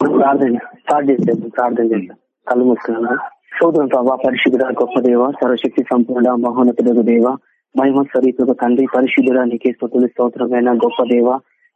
ప్రార్థన స్టార్ట్ చేసేది ప్రార్థన చేద్దాం. కళ్ళు మూసుకున్నా శోధన ప్రభా పరిశుద్ధ గొప్ప దేవ సర్వశక్తి సంపూర్ణ మహోన్నతుడు దేవ మహిమ స్వరూప తండ్రి పరిశుద్ధుడ నీకే స్తోతులు స్తోత్రమైన గొప్ప దేవ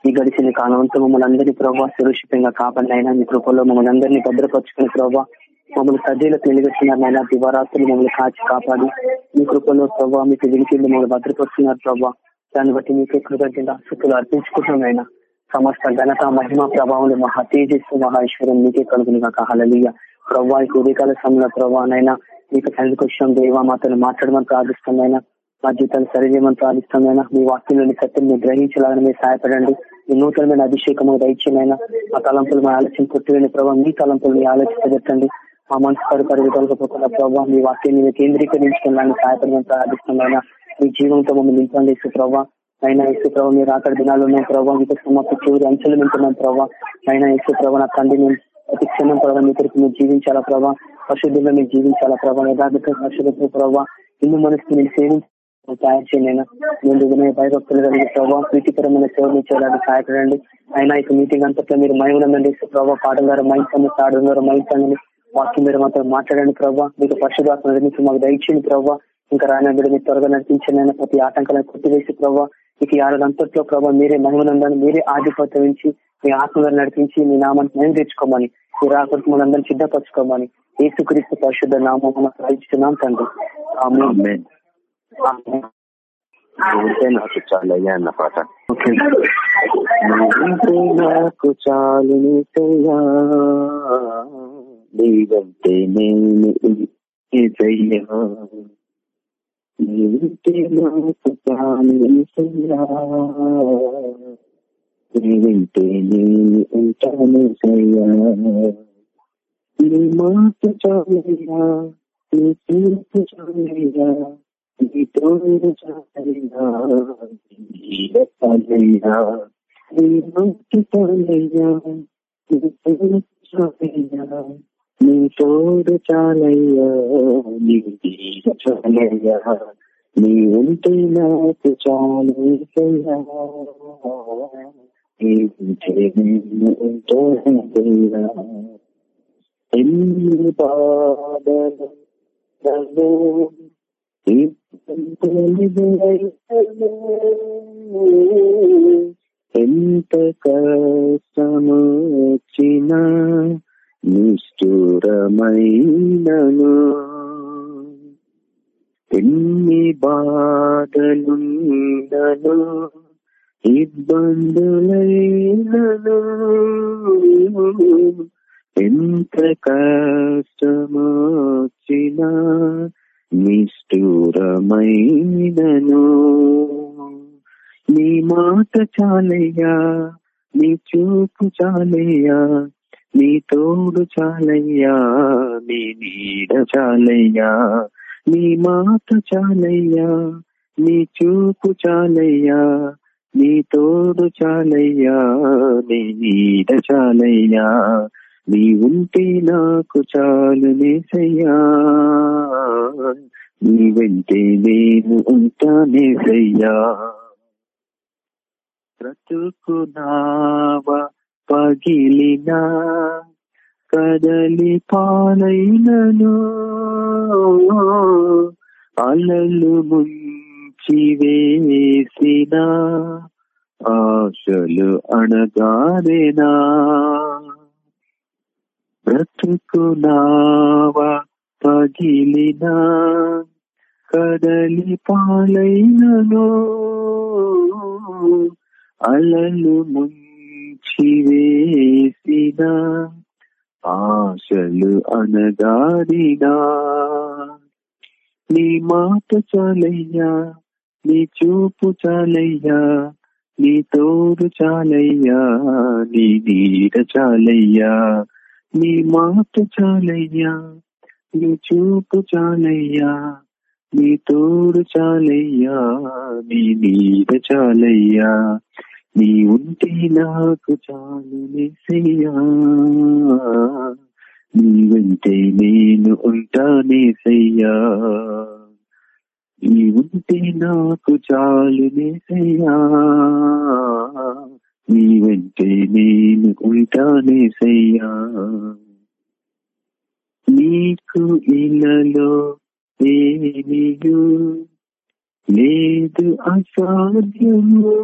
ఈ గడిచిన కాలంతో మమ్మల్ని అందరినీ ప్రభావ సురక్షితంగా కాపాడినైనా మీ కృపల్లో మమ్మల్ని అందరినీ భద్రపరుచుకుని ప్రభావ మమ్మల్ని సజ్జలకు నిలబెట్టినారైనా దివారాత్రులు మమ్మల్ని కాచి కాపాడి మీ కృపల్లో ప్రభావ మీకు వినికింది మమ్మల్ని భద్రపరుచున్నారు ప్రభావ దాన్ని బట్టి మీకు కృతజ్ఞత శక్తులు అర్పించుకుంటున్నాయినా సమస్త ఘనత మహిమ ప్రభావం మహా తేజస్సు మహేశ్వరం మీకే కలుగును కాక హలలీయ ప్రభా ఈ ఉదయకాల సమయంలో ప్రభావనైనా మీకు తండ్రికి వచ్చిన దేవ మాతను మాట్లాడమని ప్రార్థిష్టమైన మా జీవితాన్ని సరిచేయమని ప్రార్థిష్టమైన మీ వాక్యంలోని సత్యం మీరు గ్రహించాలని మీరు సహాయపడండి. మీ నూతనమైన అభిషేకము దయచేయమైనా మా తలంపులు మా ఆలోచన కొట్టివేని ప్రభావ మీ తలంపులు మీ ఆలోచించబెట్టండి మా మనసు పరిపరి కలగకపోకుండా ప్రభావ మీ వాక్యాన్ని కేంద్రీకరించుకోవడానికి సహాయపడమని ప్రార్థిష్టమైన మీ జీవంతో మమ్మల్ని నింపండి ప్రభావ అయినా ఇసు ప్రభావ మీరు అక్కడ దినాలు ఉన్నాయి ప్రభావ ఇంకా సమస్య చివరి అంచెలు నింటున్నాం ప్రభావ. అయినా ఇసు ప్రభావ నా తండ్రి నేను ప్రతి క్షణం ప్రభావ మీ కొరకు మీరు జీవించాలా ప్రభావ? పరిశుద్ధంగా మీరు జీవించాలా ప్రభావ? యథార్థంగా పరిశుద్ధ ప్రభావ ఇల్లు మనసు నేను సేవించాలి తయారు చేయండి ముందు వినయ భయభక్తులు కలిగి ప్రభావ ప్రీతికరమైన సేవలు చేయడానికి సహాయపడండి. అయినా ఇక మీటింగ్ అంతట్లో మీరు మహిళనండి ప్రభావ పాటల ద్వారా మైండ్ తాడు ద్వారా మైండ్ వాక్యం మీరు మాత్రం మాట్లాడండి ప్రభావ. మీకు పరిశుభాత్మ నుంచి మాకు దయచేయండి ప్రభావ. ఇంకా రాయన బిడ్డ మీరు త్వరగా నడిపించండి ప్రతి ఆటంకాలను కొట్టివేసి ప్రభావ ఇక అంతట్లో ప్రభావ మీరే మహిమనందని మీరే ఆధిపత్యం నుంచి మీ ఆత్మగా నడిపించి మీ నామాన్ని మేము తెచ్చుకోమని మీ రాకరికి మనందరం సిద్ధపరచుకోమని ఏసుక్రీస్తు పరిశుద్ధ నామం ప్రవహిస్తున్నాం తండ్రి. నాకు చాలా అయ్యా అన్న పాట. నాకు చాలు నీవంటే నేను నీవింటే నాకు చాలు నీవింటే నేను ఉంటాను సయ్యా నీ మాట చాలయ్యా నీ తీర్పు చాలయ్యా నీ తోడు చాలయ్యా చాలయ్యా నీ మాట చాలయ్యా నీ తోడు చాలయ్యా నీ తోడు చాలయ్యా నీ చాలయ్యా నీ ఉంటే నాకు చాలు ఉంటో ఎన్ని బాధలు ఎంత కష్టమొచ్చినా నిష్ఠురమైనను. ఎన్ని బాధలుండను ఇబ్బందులైనను. ఎంత కష్టమొచ్చినా నిష్ఠురమైనను. నీ మాట చాలయ్యా నీ చూపు చాలయ్యా నీ తోడు చాలయ్యా నీ నీడ చాలయ్యా నీ మాట చాలయ్యా నీ చూపు చాలయ్యా నీ తోడు చాలయ్యా నీ నీడ చాలయ్యా నీ ఉంటే నాకు చాలు నేసయ్యా. నీ వెంటే నేను ఉంటానేసయ్యా బ్రతుకునావా పగిలినా కదలి పాలైనను అలలు ముంచి వేసిన ఆశలు అణగారేనా. బ్రతుకునావా పగిలినా కదలి పాలైనను అలలు ముంచి వేసిన ఆశలు అనగారినా. నీ మాట చాలయ్యా నీ చూపు చాలయ్యా నీ తోడు చాలయ్యా నీ నీడ చాలయ్యా. నీ మాట చాలయ్యా నీ చూపు చాలయ్యా నీ తోడు చాలయ్యా నీ నీడ చాలయ్యా. నీ ఉంటే నాకు చాలు నేసయ్యా నీ వెంటే నేను ఉంటానేసయ్యా నీ ఉంటే నాకు చాలు నేసయ్యా నీ వెంటే నేను ఉంటానేసయ్యా నీకు ఇళ్ళలో ఏమియు లేదు అసాధ్యము?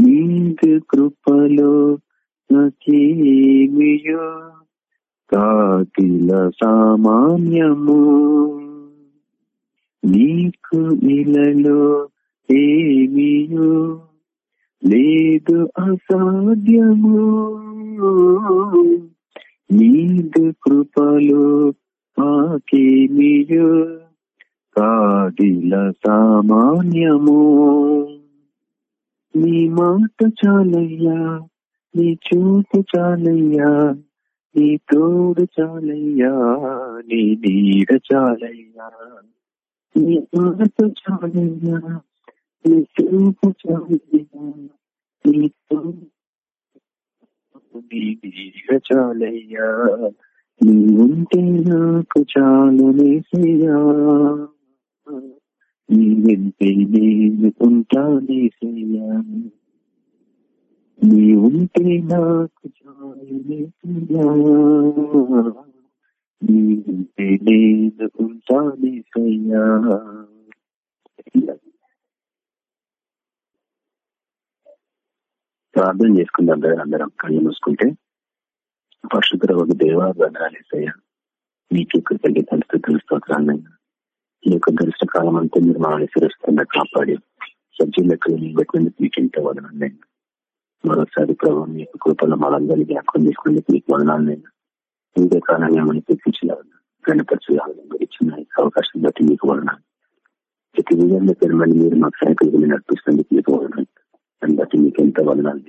నీకు కృపలో నచేమియో కాకిల సామాన్యము. నీకు ఇలలో ఏమియో? లేదు అసాధ్యము? నీదు కృపలో మాకేమియో కాదిల సామాన్యము. నీ మాట చాలయ్యా నీ చూపు చాలయ్యా నీ తోడు చాలయ్యా నీ నీడ చాలయ్యా. నీ మాట చాలయ్యా నీ చూపు చాలయ్యా నీ తోడు నీ నీడ చాలయ్యా. నీ ఉంటే నాకు చాలు నేసయ్యా నీ వెంటే నేను ఉంటానేసయ్యా నీ ఉంటే నాకు చాలు నీ నేను ఉంటానేసయ్యా ప్రార్థన చేసుకుందాం దగ్గర అందరం కళ్ళు మూసుకుంటే. పరిశుద్ధ ఒక దేవాలయ మీకు కృతజ్ఞ స్థుతులు స్తోత్రాలైనా ఈ యొక్క గరిష్ట కాలం అంతా మీరు మనల్ని సురక్షితంగా కాపాడి సబ్జీ లెక్కలు నిలబెట్టినందుకు మీకు ఎంతో వదనాలైనా మరోసారి ప్రభావం మీ యొక్క కృపలో మనందరినీ జ్ఞాపకం తీసుకునేందుకు మీకు వదనాలైనా ఇదే కాలం ఏమని తెప్పించలేదన్నా గణపరచాలని ఇచ్చిన అవకాశం బట్టి మీకు వదనాలు. ప్రతి విధంగా పెరమని మీరు మాకు సైకిల్ నడిపిస్తున్నందుకు మీకు వదనాలు. దాన్ని బట్టి మీకు ఎంతో వదనాలు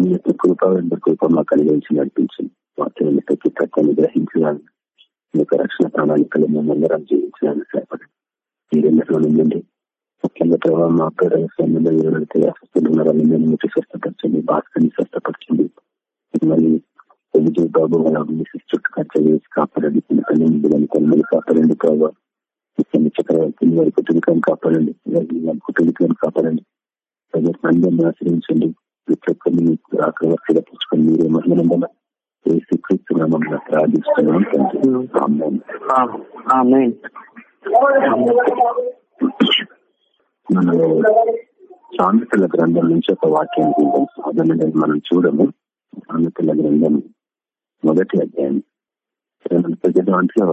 మీ యొక్క కృప ఎంత కృప మాకు కలిగించి నడిపించింది వాక్యం యొక్క తక్కువ గ్రహించగలను మీ యొక్క రక్షణ ప్రణాళికలు మేమందరం జీవించడానికి సహాయపడండి. మీరెందరూ ఉండండి ముఖ్యంగా ప్రభావ మా పేరు సమయంలో ఎవరైతే అస్వస్థలు ఉన్నారో మేము మీకు స్వస్థపరచండి భాస్కర్ని స్వస్థపరచండి. మళ్ళీ విజయ్ బాబు వాళ్ళ చుట్టూ ఖర్చు వేసి కాపాడండి. పిల్లకల్ని మిమ్మల్ని కొనుమలు కాపాడండి ప్రభావ ముఖ్యంగా చక్రవర్తిని వారి కుటుంబం కాపాడండి. వారి కుటుంబం కాపాడండి. అందరినీ ఆశ్రయించండి. ప్రతి ఒక్కరిని అక్కడ వర్తిగా తెచ్చుకొని మీరే మహిళ యేసుక్రీస్తు ప్రార్థిస్తున్నాం మనం సామెతల గ్రంథం నుంచి ఒక వాక్యానికి సాధన మనం చూడము సామెతల గ్రంథం మొదటి అధ్యాయం ప్రతి దాంట్లో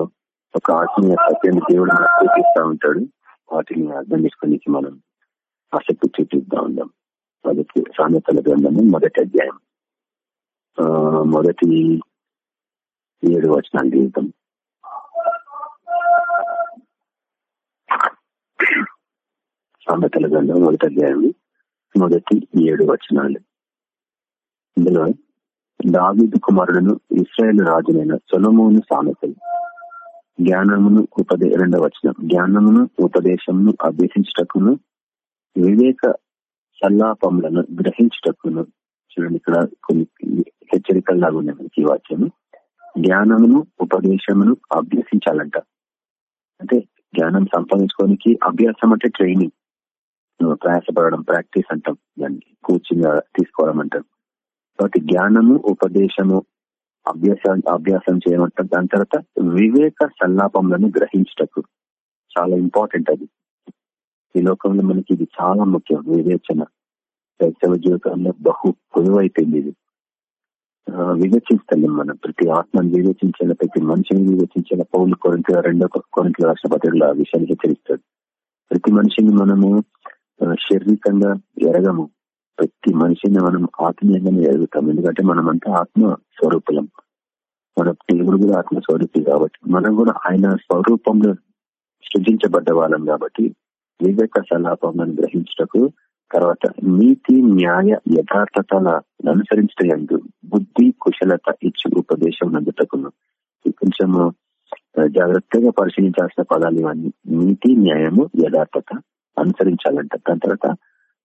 ఒక ఆత్మీయ సత్యాన్ని దేవుడు చూపిస్తా ఉంటాడు వాటిని అర్థం చేసుకోనికి మనం ఆసక్తి చూపిస్తా ఉందాం మొదటి సామెతల గ్రంథము మొదటి అధ్యాయం మొదటి ఏడు వచనాలు జీవితం. సామెతల గ్రంథం మొదటి అధ్యాయం మొదటి ఏడు వచనాలు. ఇందులో దావిదు కుమారుడును ఇస్రాయేల్ రాజునైన సొలమోను సామెతలు. జ్ఞానమును ఉపదే రెండవ వచనం. జ్ఞానమును ఉపదేశమును అభ్యసించటకును వివేక సల్లాపములను గ్రహించటకును చూడండి ఇక్కడ కొన్ని హెచ్చరికలు లాగా ఉన్నాయి మనకి వాక్యము జ్ఞానమును ఉపదేశమును అభ్యసించాలంట. అంటే జ్ఞానం సంపాదించుకోనికి అభ్యాసం అంటే ట్రైనింగ్ ప్రయాసపడడం ప్రాక్టీస్ అంటాం. దాన్ని కోచింగ్ తీసుకోవడం అంటాం. కాబట్టి జ్ఞానము ఉపదేశము అభ్యాసం అభ్యాసం చేయమంటాం దాని తర్వాత వివేక సల్లాపములను గ్రహించటకు. చాలా ఇంపార్టెంట్ అది. ఈ లోకంలో మనకి ఇది చాలా ముఖ్యం వివేచన. క్రైస్తవ జీవితంలో బహు పొదువైపోయింది ఇది వివేచిస్తాం మనం. ప్రతి ఆత్మను వివేచించిన ప్రతి మనిషిని వివేచించిన పౌరులు కొరింత రెండో కొరింతల రాష్ట్ర పత్రికలు ఆ విషయాన్ని హెచ్చరిస్తాడు. ప్రతి మనిషిని మనము శారీరకంగా ఎరగము. ప్రతి మనిషిని మనం ఆత్మీయంగానే ఎరుగుతాం. ఎందుకంటే మనమంతా ఆత్మ స్వరూపులం. మన దేవుడు కూడా ఆత్మ స్వరూపి కాబట్టి మనం కూడా ఆయన స్వరూపంలో సృజించబడ్డ వాళ్ళం కాబట్టి వివేక సలాపం గ్రహించటకు తర్వాత నీతి న్యాయ యథార్థతల అనుసరించటందు బుద్ధి కుశలత ఇచ్చి ఉపదేశం నందుటకును కొంచెము జాగ్రత్తగా పరిశీలించాల్సిన పదాలు ఇవన్నీ. నీతి న్యాయము యథార్థత అనుసరించాలంట. దాని తర్వాత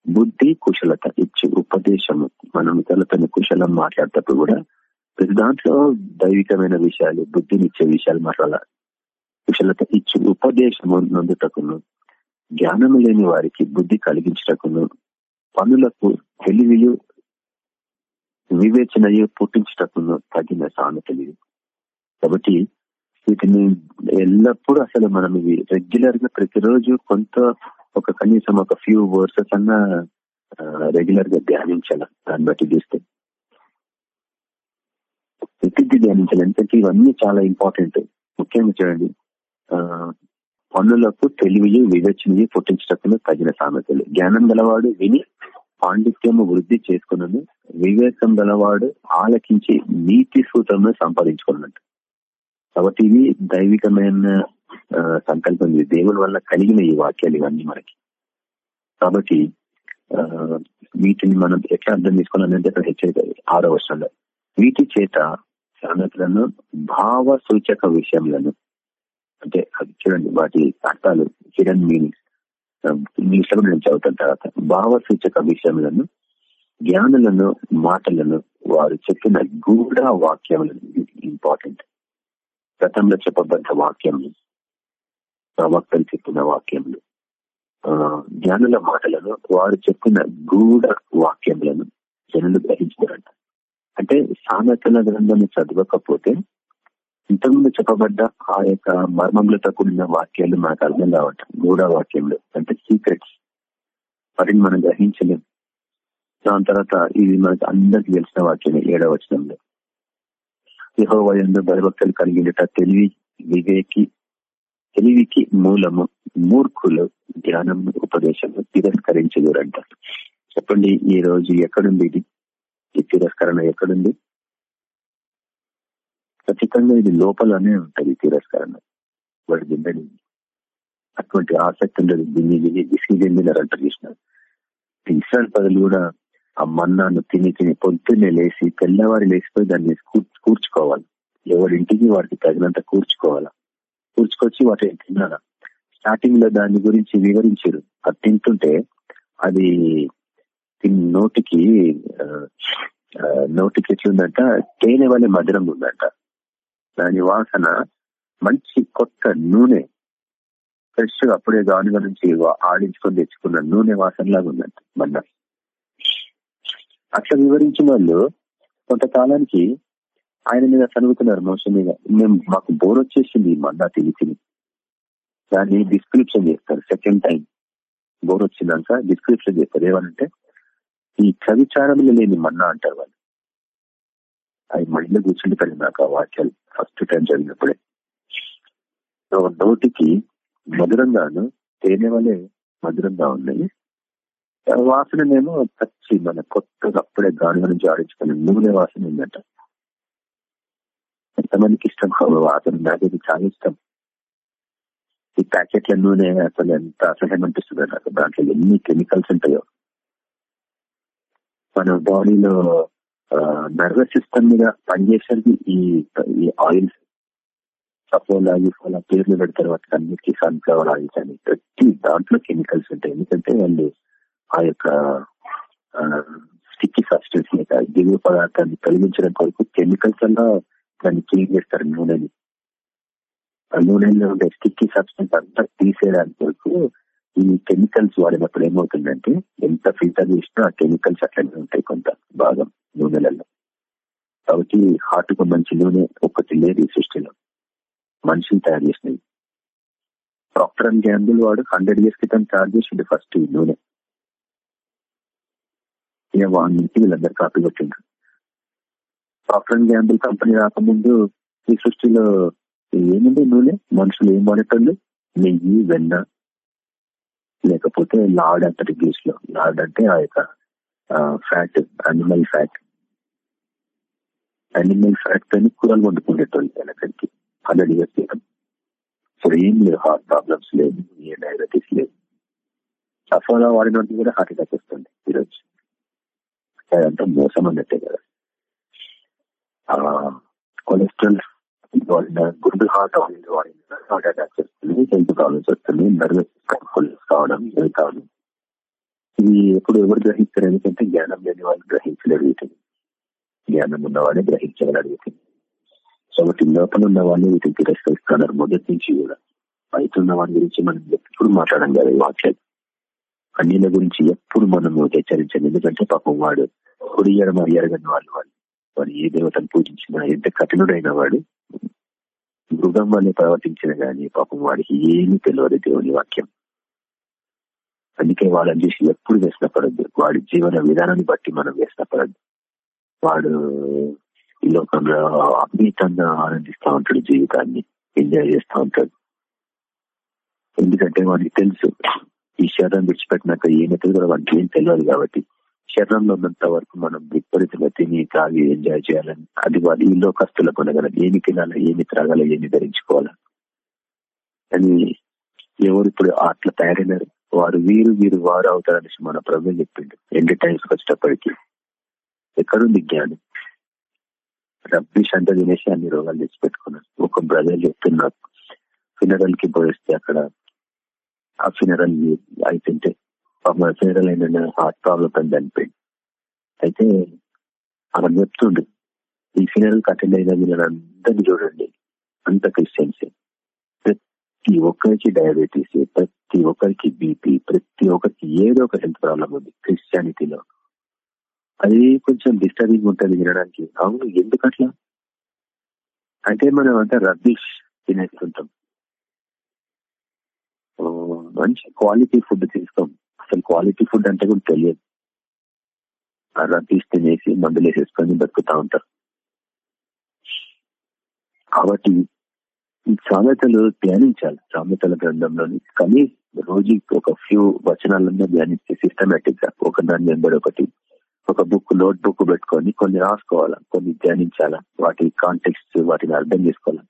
బుద్ధి కుశలత ఇచ్చి ఉపదేశము. మనం ఇతరులతో కుశలం మాట్లాడేటప్పుడు కూడా ప్రతి దాంట్లో దైవికమైన విషయాలు బుద్ధినిచ్చే విషయాలు మాట్లాడాలి. కుశలత ఇచ్చి ఉపదేశము నందుటకును. జ్ఞానము లేని వారికి బుద్ధి కలిగించటకును పనులకు తెలివియు వివేచనయు పుట్టించటకును తగిన సామెతలు కాబట్టి వీటిని ఎల్లప్పుడూ అసలు మనం ఇవి రెగ్యులర్గా ప్రతిరోజు కొంత ఒక కనీసం ఒక ఫ్యూ వర్సెస్ అన్నా రెగ్యులర్గా ధ్యానించాలి. దాన్ని బట్టి చూస్తే. ప్రతిదీ ధ్యానించాలి. ఎందుకంటే ఇవన్నీ చాలా ఇంపార్టెంట్ ముఖ్యంగా చూడండి. పనులకు తెలివి వివేచనయు పుట్టించటప్పుడు తగిన సామెతలు. జ్ఞానం గలవాడు విని పాండిత్యము వృద్ధి చేసుకున్నాను వివేకం గలవాడు ఆలకించి నీతి సూత్రము సంపాదించుకున్నట్టు కాబట్టి ఇవి దైవికమైన సంకల్పం. ఇది దేవుని వల్ల కలిగిన ఈ వాక్యాలు ఇవన్నీ మనకి. కాబట్టి వీటిని మనం ఎట్లా అర్థం చేసుకోవాలంటే అక్కడ హెచ్చరిక ఆరో వర్షంలో వీటి చేత సామెతలను భావ సూచక విషయంలో అంటే అది చూడండి వాటి అర్థాలు హిడన్ మీనింగ్స్ um, మీ లో నేను చదువుతాను తర్వాత. భావ సూచక విషయములను జ్ఞానులను మాటలను వారు చెప్పిన గూఢ వాక్యములను. ఇంపార్టెంట్ గతంలో చెప్పబడ్డ వాక్యములు ప్రవక్తలు చెప్పిన వాక్యములు జ్ఞానుల మాటలను వారు చెప్పిన గూఢ వాక్యములను జనులు గ్రహించారంట అంటే సామెతల గ్రంథం చదవకపోతే ఇంతకుముందు చెప్పబడ్డ ఆ యొక్క మర్మములతో కూడిన వాక్యాలు మనకు అర్థం కావటం గూఢ వాక్యంలో అంటే సీక్రెట్స్ వాటిని మనం గ్రహించలేం. దాని తర్వాత ఇది మనకు అందరికి తెలిసిన వాక్యమే ఏడవ వచనంలో. యహోవయందు భయభక్తులు కలిగినట తెలివి వివేకి తెలివికి మూలము మూర్ఖులు ధ్యానం ఉపదేశము తిరస్కరించదురంట. చెప్పండి ఈ రోజు ఎక్కడుంది ఇది? ఈ తిరస్కరణ ఎక్కడుంది? ఖచ్చితంగా ఇది లోపలనే ఉంటుంది తిరస్కరణ. వాడు దిండని అటువంటి ఆసక్తి ఉండదు. దిన్ని విని విసిగి చెందినారంట కృష్ణ. ఇస్రాయల్ పదలు కూడా ఆ మన్నాను తిని తిని పొద్దున్నే లేచి తెల్లవారి లేచిపోయి దాన్ని కూర్చుకోవాలి. ఎవరింటికి వాటికి తగినంత కూర్చుకోవాలా? కూర్చుకొచ్చి వాటిని తినాలా? స్టార్టింగ్లో దాని గురించి వివరించారు. అది తింటుంటే అది నోటికి నోటికి ఎట్లుందంట? తేనె వల్ల మధురం ఉందంట. దాని వాసన మంచి కొత్త నూనె ఫ్రెష్ అప్పుడే గానుగ నుంచి ఆడించుకొని తెచ్చుకున్న నూనె వాసన లాగా ఉందంట మన్నా. అట్లా వివరించిన వాళ్ళు కొంతకాలానికి ఆయన మీద చదువుతున్నారు మోసం మీద. మేము మాకు బోర్ వచ్చేసింది మన్నా తిని తిని. దాన్ని డిస్క్రిప్షన్ చేస్తారు సెకండ్ టైం బోర్ వచ్చిందాక డిస్క్రిప్షన్ చేస్తారు. ఏమనంటే ఈ కవిచారంలో లేని మన్నా అంటారు వాళ్ళు. అవి మైండ్లో కూర్చుండిపోయింది నాకు ఆ వాక్యాలు ఫస్ట్ టైం చదివినప్పుడే. సో నోటికి మధురంగాను తేనె వలె మధురంగా ఉన్నాయి వాసననేమో పచ్చి మన కొత్తగా అప్పుడే గానుగ నుంచి ఆడించుకుని నూనె వాసన ఉందంట. ఎంతమందికి ఇష్టం? వాసన నాకైతే చాలా ఇష్టం. ఈ ప్యాకెట్ల నూనె అసలు ఎంత అసహ్యం అనిపిస్తుంది నాకు. దాంట్లో ఎన్ని కెమికల్స్ ఉంటాయో. మన బాడీలో నర్వస్ సిస్టమ్ మీద పనిచేసేది ఈ ఈ ఆయిల్స్ సపోలా యూఫోలా పేర్లు పెడతారు వాటికి అన్నిటికీ సన్ఫ్లవర్ ఆయిల్స్ అని. ప్రతి దాంట్లో కెమికల్స్ ఉంటాయి. ఎందుకంటే వాళ్ళు ఆ యొక్క స్టిక్కీ సబ్స్టెన్స్ మీద దిగువ పదార్థాన్ని తొలగించడం కొరకు కెమికల్స్ వల్ల దాన్ని క్లీన్ చేస్తారు నూనెని. ఆ నూనెలో ఉండే స్టిక్కీ సబ్స్టెన్స్ అంతా తీసేయడానికి కొరకు ఈ కెమికల్స్ వాడినప్పుడు ఏమవుతుందంటే ఎంత ఫిల్టర్ చేసినా ఆ కెమికల్స్ అట్లనే ఉంటాయి కొంత భాగం నూనెలలో. కాబట్టి హార్ట్కు మంచి నూనె ఒకటి లేదు ఈ సృష్టిలో. మనుషులు తయారు చేసినవి ప్రాక్టర్ అండ్ గ్యాంబుల్ వాడు హండ్రెడ్ ఇయర్స్ క్రితం తయారు చేసిండు ఫస్ట్ ఈ నూనె. ఇక వాడి నుంచి వీళ్ళందరూ కాపీ కొట్టిండ్రు. ప్రాక్టర్ అండ్ గ్యాంబుల్ కంపెనీ రాకముందు ఈ సృష్టిలో ఏముంది నూనె? మనుషులు ఏం వాడేటోళ్ళు? నెయ్యి వెన్న లేకపోతే లాడ్ అంటారు ఇంగ్లీష్లో. లాడ్ అంటే ఆ యొక్క fat animal fat animal fat తోని కూరలు వండుకునేటోళ్ళు వెనకడికి. హండ్రెడ్ ఇయర్స్ క్రితం. ఇప్పుడు ఏం లేవు హార్ట్ ప్రాబ్లమ్స్ లేవు ఏ డయాబెటీస్ లేవు. సఫోలా వాడినట్టు కూడా హార్ట్ అటాక్ వస్తుంది ఈరోజు. అదంతా మోసం అన్నట్టే కదా. కొలెస్ట్రాల్ వాడిన హార్ట్ ఆయిల్ వాడిన హార్ట్ అటాక్స్ వస్తుంది హెల్త్ ప్రాబ్లమ్స్ వస్తుంది నర్వస్ సిస్టమ్ ఫుల్ కావడం ఇవి కావడం ఇవి ఎప్పుడు ఎవరు గ్రహిస్తారు ఎందుకంటే జ్ఞానం లేని వాళ్ళు గ్రహించగలుగుతుంది వీటిని జ్ఞానం ఉన్నవాడే గ్రహించగలడు వీటిని కాబట్టి లోపల ఉన్న వాళ్ళు వీటిని తిరస్కరిస్తున్నారు మొదటి నుంచి కూడా బయట ఉన్న వాడి గురించి మనం ఎప్పుడు మాట్లాడడం కదా ఈ వాక్యం అన్నిల గురించి ఎప్పుడు మనము హెచ్చరించాలి ఎందుకంటే పాపం వాడు కుడియడం మరి ఎరగని వాళ్ళు వాళ్ళు వాడు ఏ దేవతను పూజించినా ఎంత కఠినుడైన వాడు మృగం వల్లే ప్రవర్తించిన గాని పాపం వాడికి ఏమీ తెలియదు దేవుని వాక్యం. అందుకే వాళ్ళని చూసి ఎప్పుడు వ్యసనపడద్దు. వాడి జీవన విధానాన్ని బట్టి మనం వ్యసనపడద్దు. వాడు ఈ లోకంలో అమితంగా ఆనందిస్తూ ఉంటాడు జీవితాన్ని ఎంజాయ్ చేస్తూ ఉంటాడు. ఎందుకంటే వాడికి తెలుసు ఈ శరీరం విడిచిపెట్టినాక ఏమైతే కూడా వాడికి ఏం తెలియదు కాబట్టి శరీరంలో ఉన్నంత వరకు మనం విపరీతంగా తిని తాగి ఎంజాయ్ చేయాలని అది వాళ్ళు ఈ లోకస్తుల కొనగలం ఏమి తినాలి ఏమి త్రాగాలి ఏమి ధరించుకోవాలి? అని ఎవరు ఇప్పుడు అట్లా తయారైనారు? వారు వీరు వీరు వారు అవుతారనేసి మన ప్రభు చెప్పిండు. ఎండ్ టైమ్స్ వచ్చేటప్పటికి ఎక్కడుంది జ్ఞానం? రబ్బిష్ అంతా తినేసి అన్ని రోగాలు తెచ్చిపెట్టుకున్నారు. ఒక బ్రదర్ చెప్తున్నారు ఫినరల్కి పోయిస్తే అక్కడ ఆ ఫినరల్ అయితుంటే ఫినరల్ అయిన హార్ట్ ప్రాబ్లం అని చనిపోయింది. అయితే అక్కడ చెప్తుండు ఈ ఫినరల్ అటెండ్ అయిన మీరు అందరినీ చూడండి అంత క్రిస్టియన్స్. ప్రతి ఒక్కరికి డయాబెటీస్ ప్రతి ఒక్కరికి బీపీ ప్రతి ఒక్కరికి ఏదో ఒక హెల్త్ ప్రాబ్లం ఉంది క్రిస్టియానిటీలో. అది కొంచెం డిస్టర్బింగ్ ఉంటుంది వినడానికి. అవును ఎందుకు అట్లా అంటే మనం అంతా రబ్బిష్ తినేస్తుంటాం. మంచి క్వాలిటీ ఫుడ్ తీసుకోం. అసలు క్వాలిటీ ఫుడ్ అంటే కూడా తెలియదు. అలా రబ్బిష్ తినేసి మందులు వేసేసుకొని బతుకుతా ఉంటారు. కాబట్టి ఈ సామెతలు ధ్యానించాలి. సామెతల గ్రంథంలోని కానీ రోజు ఒక ఫ్యూ వచనాలన్నా ధ్యానిస్తే సిస్టమేటిక్గా ఒక దాని నెంబర్ ఒకటి ఒక బుక్ నోట్ బుక్ పెట్టుకొని కొన్ని రాసుకోవాలా? కొన్ని ధ్యానించాలా? వాటి కాంటెక్స్ట్ వాటిని అర్థం చేసుకోవాలా?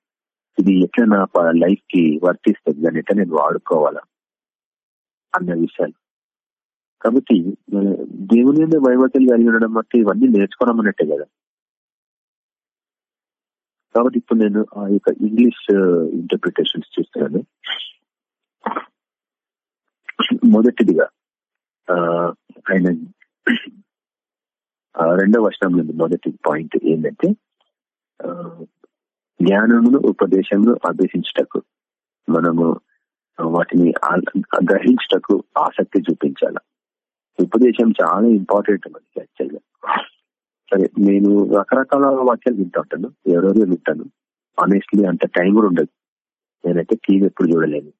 ఇది ఎట్లా నా లైఫ్కి వర్తిస్తుంది దాన్ని ఎట్లా నేను వాడుకోవాలా? అన్న విషయాలు. కాబట్టి దేవుని మీద వైవతలు కలిగి ఉండడం బట్టి ఇవన్నీ నేర్చుకోవడం కదా. కాబట్టి ఇప్పుడు నేను ఆ యొక్క ఇంగ్లీష్ ఇంటర్ప్రిటేషన్స్ చూస్తున్నాను. మొదటిదిగా ఆయన రెండవ వర్షంలో మొదటి పాయింట్ ఏంటంటే జ్ఞానమును ఉపదేశమును అభ్యసించటకు మనము వాటిని గ్రహించటకు ఆసక్తి చూపించాల. ఉపదేశం చాలా ఇంపార్టెంట్ మనకి యాక్చువల్గా. సరే నేను రకరకాల వాక్యాలు వింటా ఉంటాను ఎవరెవరో వింటాను. ఆనెస్ట్లీ అంత టైం కూడా ఉండదు. నేనైతే టీవీ ఎప్పుడు చూడలేను.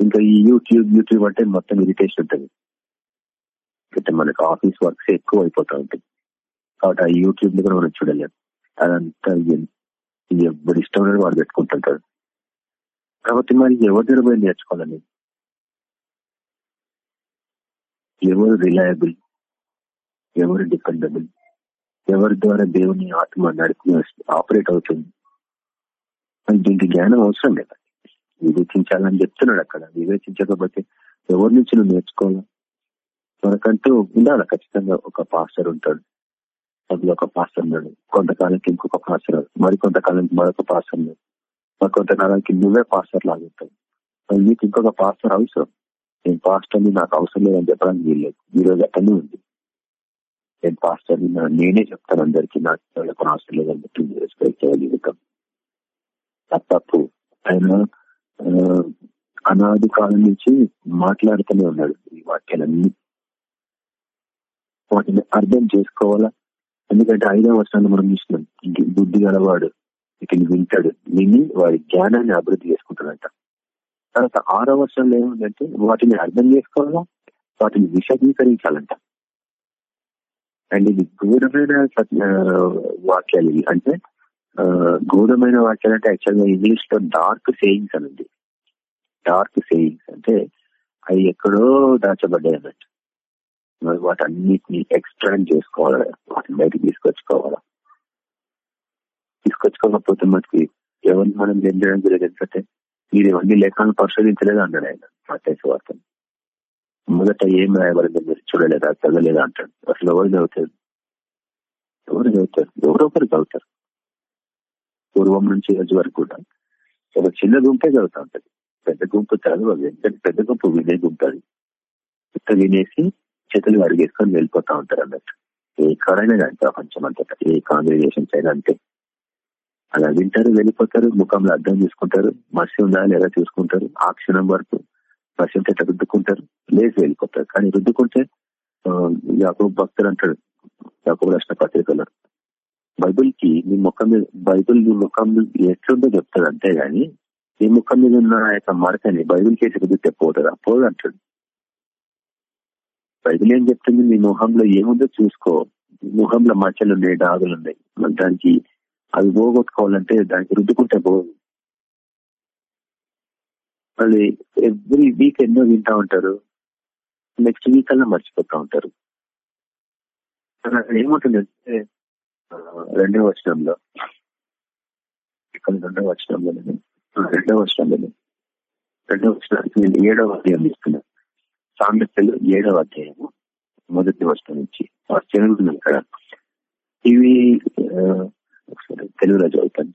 ఇంకా ఈ యూట్యూబ్ యూట్యూబ్ అంటే మొత్తం ఇరిటేషన్ ఉంటుంది. అంటే మనకు ఆఫీస్ వర్క్స్ ఎక్కువ అయిపోతూ ఉంటాయి. కాబట్టి ఆ యూట్యూబ్ కూడా మనం చూడలేము. అదంతా ఎవరి ఇష్టం వాడు పెట్టుకుంటుంటాడు. కాబట్టి మరి ఎవరి దగ్గర పోయి నేర్చుకోవాలని ఎవరు రిలయబుల్ ఎవరు డిపెండబుల్ ఎవరి ద్వారా దేవుని ఆత్మ నడిపి ఆపరేట్ అవుతుంది? దీనికి జ్ఞానం అవసరం లేదా? వివేచించాలని చెప్తున్నాడు అక్కడ. వివేచించకపోతే ఎవరి నుంచి నువ్వు నేర్చుకోవాలా? మనకంటూ ఉండాలి? ఖచ్చితంగా ఒక పాస్టర్ ఉంటాడు. అందులో ఒక పాస్టర్ ఉన్నాడు. కొంతకాలానికి ఇంకొక పాస్టర్ మరి కొంతకాలానికి మరొక పాస్టర్ ఉన్నాడు. మరి కొంతకాలానికి నువ్వే పాస్టర్ లాగుంటావు మరి నీకు ఇంకొక పాస్టర్ అవసరం. నేను పాస్టర్ని నాకు అవసరం లేదని చెప్పడానికి వీల్లేదు. ఈ రోజు అతను ఉంది. నేను పాస్టర్ని నేనే చెప్తాను అందరికీ నాకు అవసరం లేదని చెప్పి రెస్పెక్ట్ తప్పు ఆయన అనాది కాలం నుంచి మాట్లాడుతూనే ఉన్నాడు ఈ వాక్యాలన్నీ. వాటిని అర్థం చేసుకోవాలా? ఎందుకంటే ఐదవ వర్షాన్ని మనం చూసినాం బుద్ధి గలవాడు ఇతను వింటాడు. విని వాడి జ్ఞానాన్ని అభివృద్ధి చేసుకుంటాడంట. తర్వాత ఆరో వర్షంలో ఏముందంటే వాటిని అర్థం చేసుకోవాలా? వాటిని విశదీకరించాలంట. అండ్ ఇది ఘోరమైన వాక్యాలు ఇవి. అంటే గూఢమైన వాక్యాలు అంటే యాక్చువల్గా ఇంగ్లీష్లో డార్క్ సేయింగ్స్ అనండి. డార్క్ సేయింగ్స్ అంటే అవి ఎక్కడో దాచబడ్డాయి అన్నట్టు. వాటన్నిటిని ఎక్స్ప్లెయిన్ చేసుకోవాలి? వాటిని బయటకు తీసుకొచ్చుకోవాలా? తీసుకొచ్చుకోకపోతే మనకి ఎవరిని మనం ఏం చేయడం తెలియదు ఎందుకంటే మీరు ఇవన్నీ లేఖలను పరిశోధించలేదు అన్నాడు ఆయన మతేసు వార్తను. మొదట ఏం రాయబడిందో మీరు చూడలేదా చదవలేదా అంటాడు. అసలు ఎవరు చదువుతారు? ఎవరు చదువుతారు? ఎవరో ఒకరు చదువుతారు. పూర్వం నుంచి రోజు వరకు కూడా ఒక చిన్న గుంపే చదువుతా ఉంటది. పెద్ద గుంపు చదవదు ఎందుకంటే పెద్ద గుంపు వినే గుంపుది వినేసి చేతులు అడిగేసుకొని వెళ్ళిపోతా ఉంటారు అన్నట్టు. ఏ కాడైనా కానీ ప్రపంచం అంతటా ఏ కాంగ్రిగేషన్స్ అయినా అంటే అలా వింటారు వెళ్ళిపోతారు ముఖంలో అర్థం చేసుకుంటారు మసి ఉందా లేదా చూసుకుంటారు ఆ క్షణం వరకు వర్షం ఎట్లా రుద్దుకుంటారు లేచి వెళ్ళిపోతారు. కానీ రుద్దుకుంటే యాకబు భక్తులు అంటాడు యాకబు రాసిన పత్రికలో బైబుల్కి నీ ముఖం మీద బైబుల్ నీ ముఖం ఎట్లుందో చెప్తాడు అంతేగాని నీ ముఖం మీద ఉన్న ఆ యొక్క మరకని బైబుల్ చేసి రుద్దితే పోతుంది? పోదు అంటాడు. బైబిల్ ఏం చెప్తుంది? నీ ముఖంలో ఏముందో చూసుకో. ముఖంలో మచ్చలు ఉన్నాయి డాగులు ఉన్నాయి దానికి అవి పోగొట్టుకోవాలంటే దానికి రుద్దుకుంటే పోదు. మళ్ళీ ఎవ్రీ వీక్ ఎన్నో వింటా ఉంటారు. నెక్స్ట్ వీక్ అలా మర్చిపోతా ఉంటారు. ఏముంటుందంటే రెండవ వచనంలో. ఇక్కడ రెండవ వచనంలో రెండవ వచనంలో రెండవ వచనానికి నేను ఏడవ అధ్యాయం ఇస్తున్నా సామెతలు ఏడవ అధ్యాయము మొదటి వచనం నుంచి. తెలుగు ఇక్కడ. ఇవి తెలుగులో చదువుతాను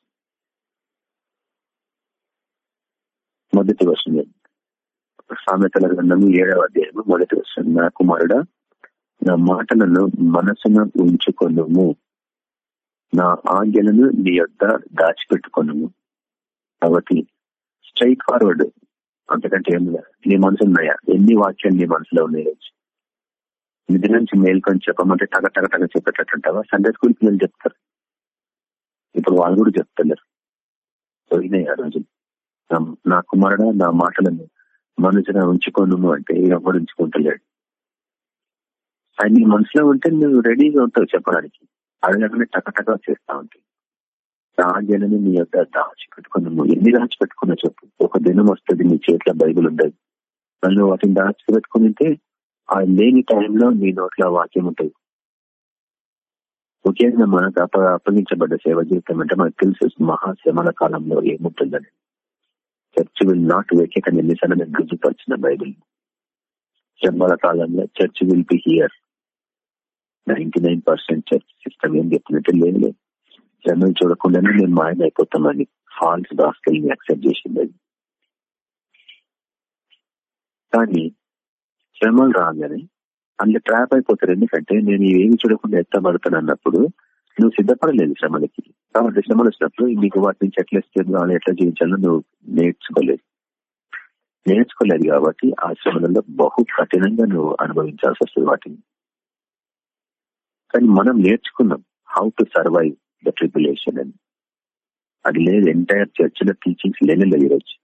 మొదటి వర్షం సామెతల గ్రంథము ఏడవ అధ్యాయము మొదటి వర్షం. నా కుమారుడ నా మాటలను మనసును ఉంచుకొనుము. నా ఆజ్ఞలను నీ యొద్ద దాచిపెట్టుకొనుము. కాబట్టి స్ట్రైట్ ఫార్వర్డ్ అంతకంటే ఏం నీ మనసు ఉన్నాయా? ఎన్ని వాక్యాలు నీ మనసులో ఉన్నాయి నిధి నుంచి మేల్కొని చెప్పమంటే టగ టగ టగ చెప్పేటట్టుంటావా సండే స్కూల్ పిల్లలు చెప్తారు. ఇప్పుడు వాళ్ళు కూడా చెప్తలేరు. పోయినాయి ఆ రోజు. నా కుమారుడ నా మాటలను మనసున ఉంచుకోను అంటే ఎవరు ఉంచుకుంటలేడు. ఆయన మనసులో ఉంటే నువ్వు రెడీగా ఉంటావు చెప్పడానికి. అడగగానే టకటక చేస్తా ఉంటాయి. రాజ్యాలను నీ యొక్క దాచిపెట్టుకున్నాము ఎన్ని దాచి పెట్టుకున్నా చెప్పు. ఒక దినం వస్తుంది నీ చేతిలో బైబుల్ ఉండదు. మళ్ళీ వాటిని దాచి దాచిపెట్టుకుని ఆ లేని టైంలో నీ నోట్లో వాక్యం ఉంటుంది. ముఖ్యంగా మనకు అప్ప అప్పగించబడ్డ సేవ జీవితం అంటే మనకు తెలుసు మహాశ్రమల కాలంలో ఏముంటుందని. చర్చ్ విల్ నాట్ వేకేట్ అని ఎన్నిసార్లు నేను గుర్తుపరిచిన బైబిల్. శ్రమల కాలంలో church will be here ninety nine percent church system ఏం చెప్తున్నట్టు లేదు లేదు. శ్రమలు చూడకుండానే మేము మాయం అయిపోతామని ఫాల్స్ గాస్కల్ని యాక్సెప్ట్ చేసింది. కానీ శ్రమలు రాగానే అందులో ట్రాప్ అయిపోతారు. ఎందుకంటే నేను ఏమి చూడకుండా ఎత్తబడతాను అన్నప్పుడు నువ్వు సిద్ధపడలేదు శ్రమలకి. కాబట్టి శ్రమలు వచ్చినప్పుడు నీకు వాటి నుంచి ఎట్లా ఇస్తుంది ఎట్లా జీవించాలో నువ్వు నేర్చుకోలేదు. నేర్చుకోలేదు కాబట్టి ఆ శ్రమలలో బహు కఠినంగా నువ్వు అనుభవించాల్సి వస్తుంది వాటిని. కానీ మనం నేర్చుకున్నాం how to survive the tribulation అని. అది లేదు ఎంటైర్ చర్చిలో టీచింగ్స్ లేనే ఈరోజు.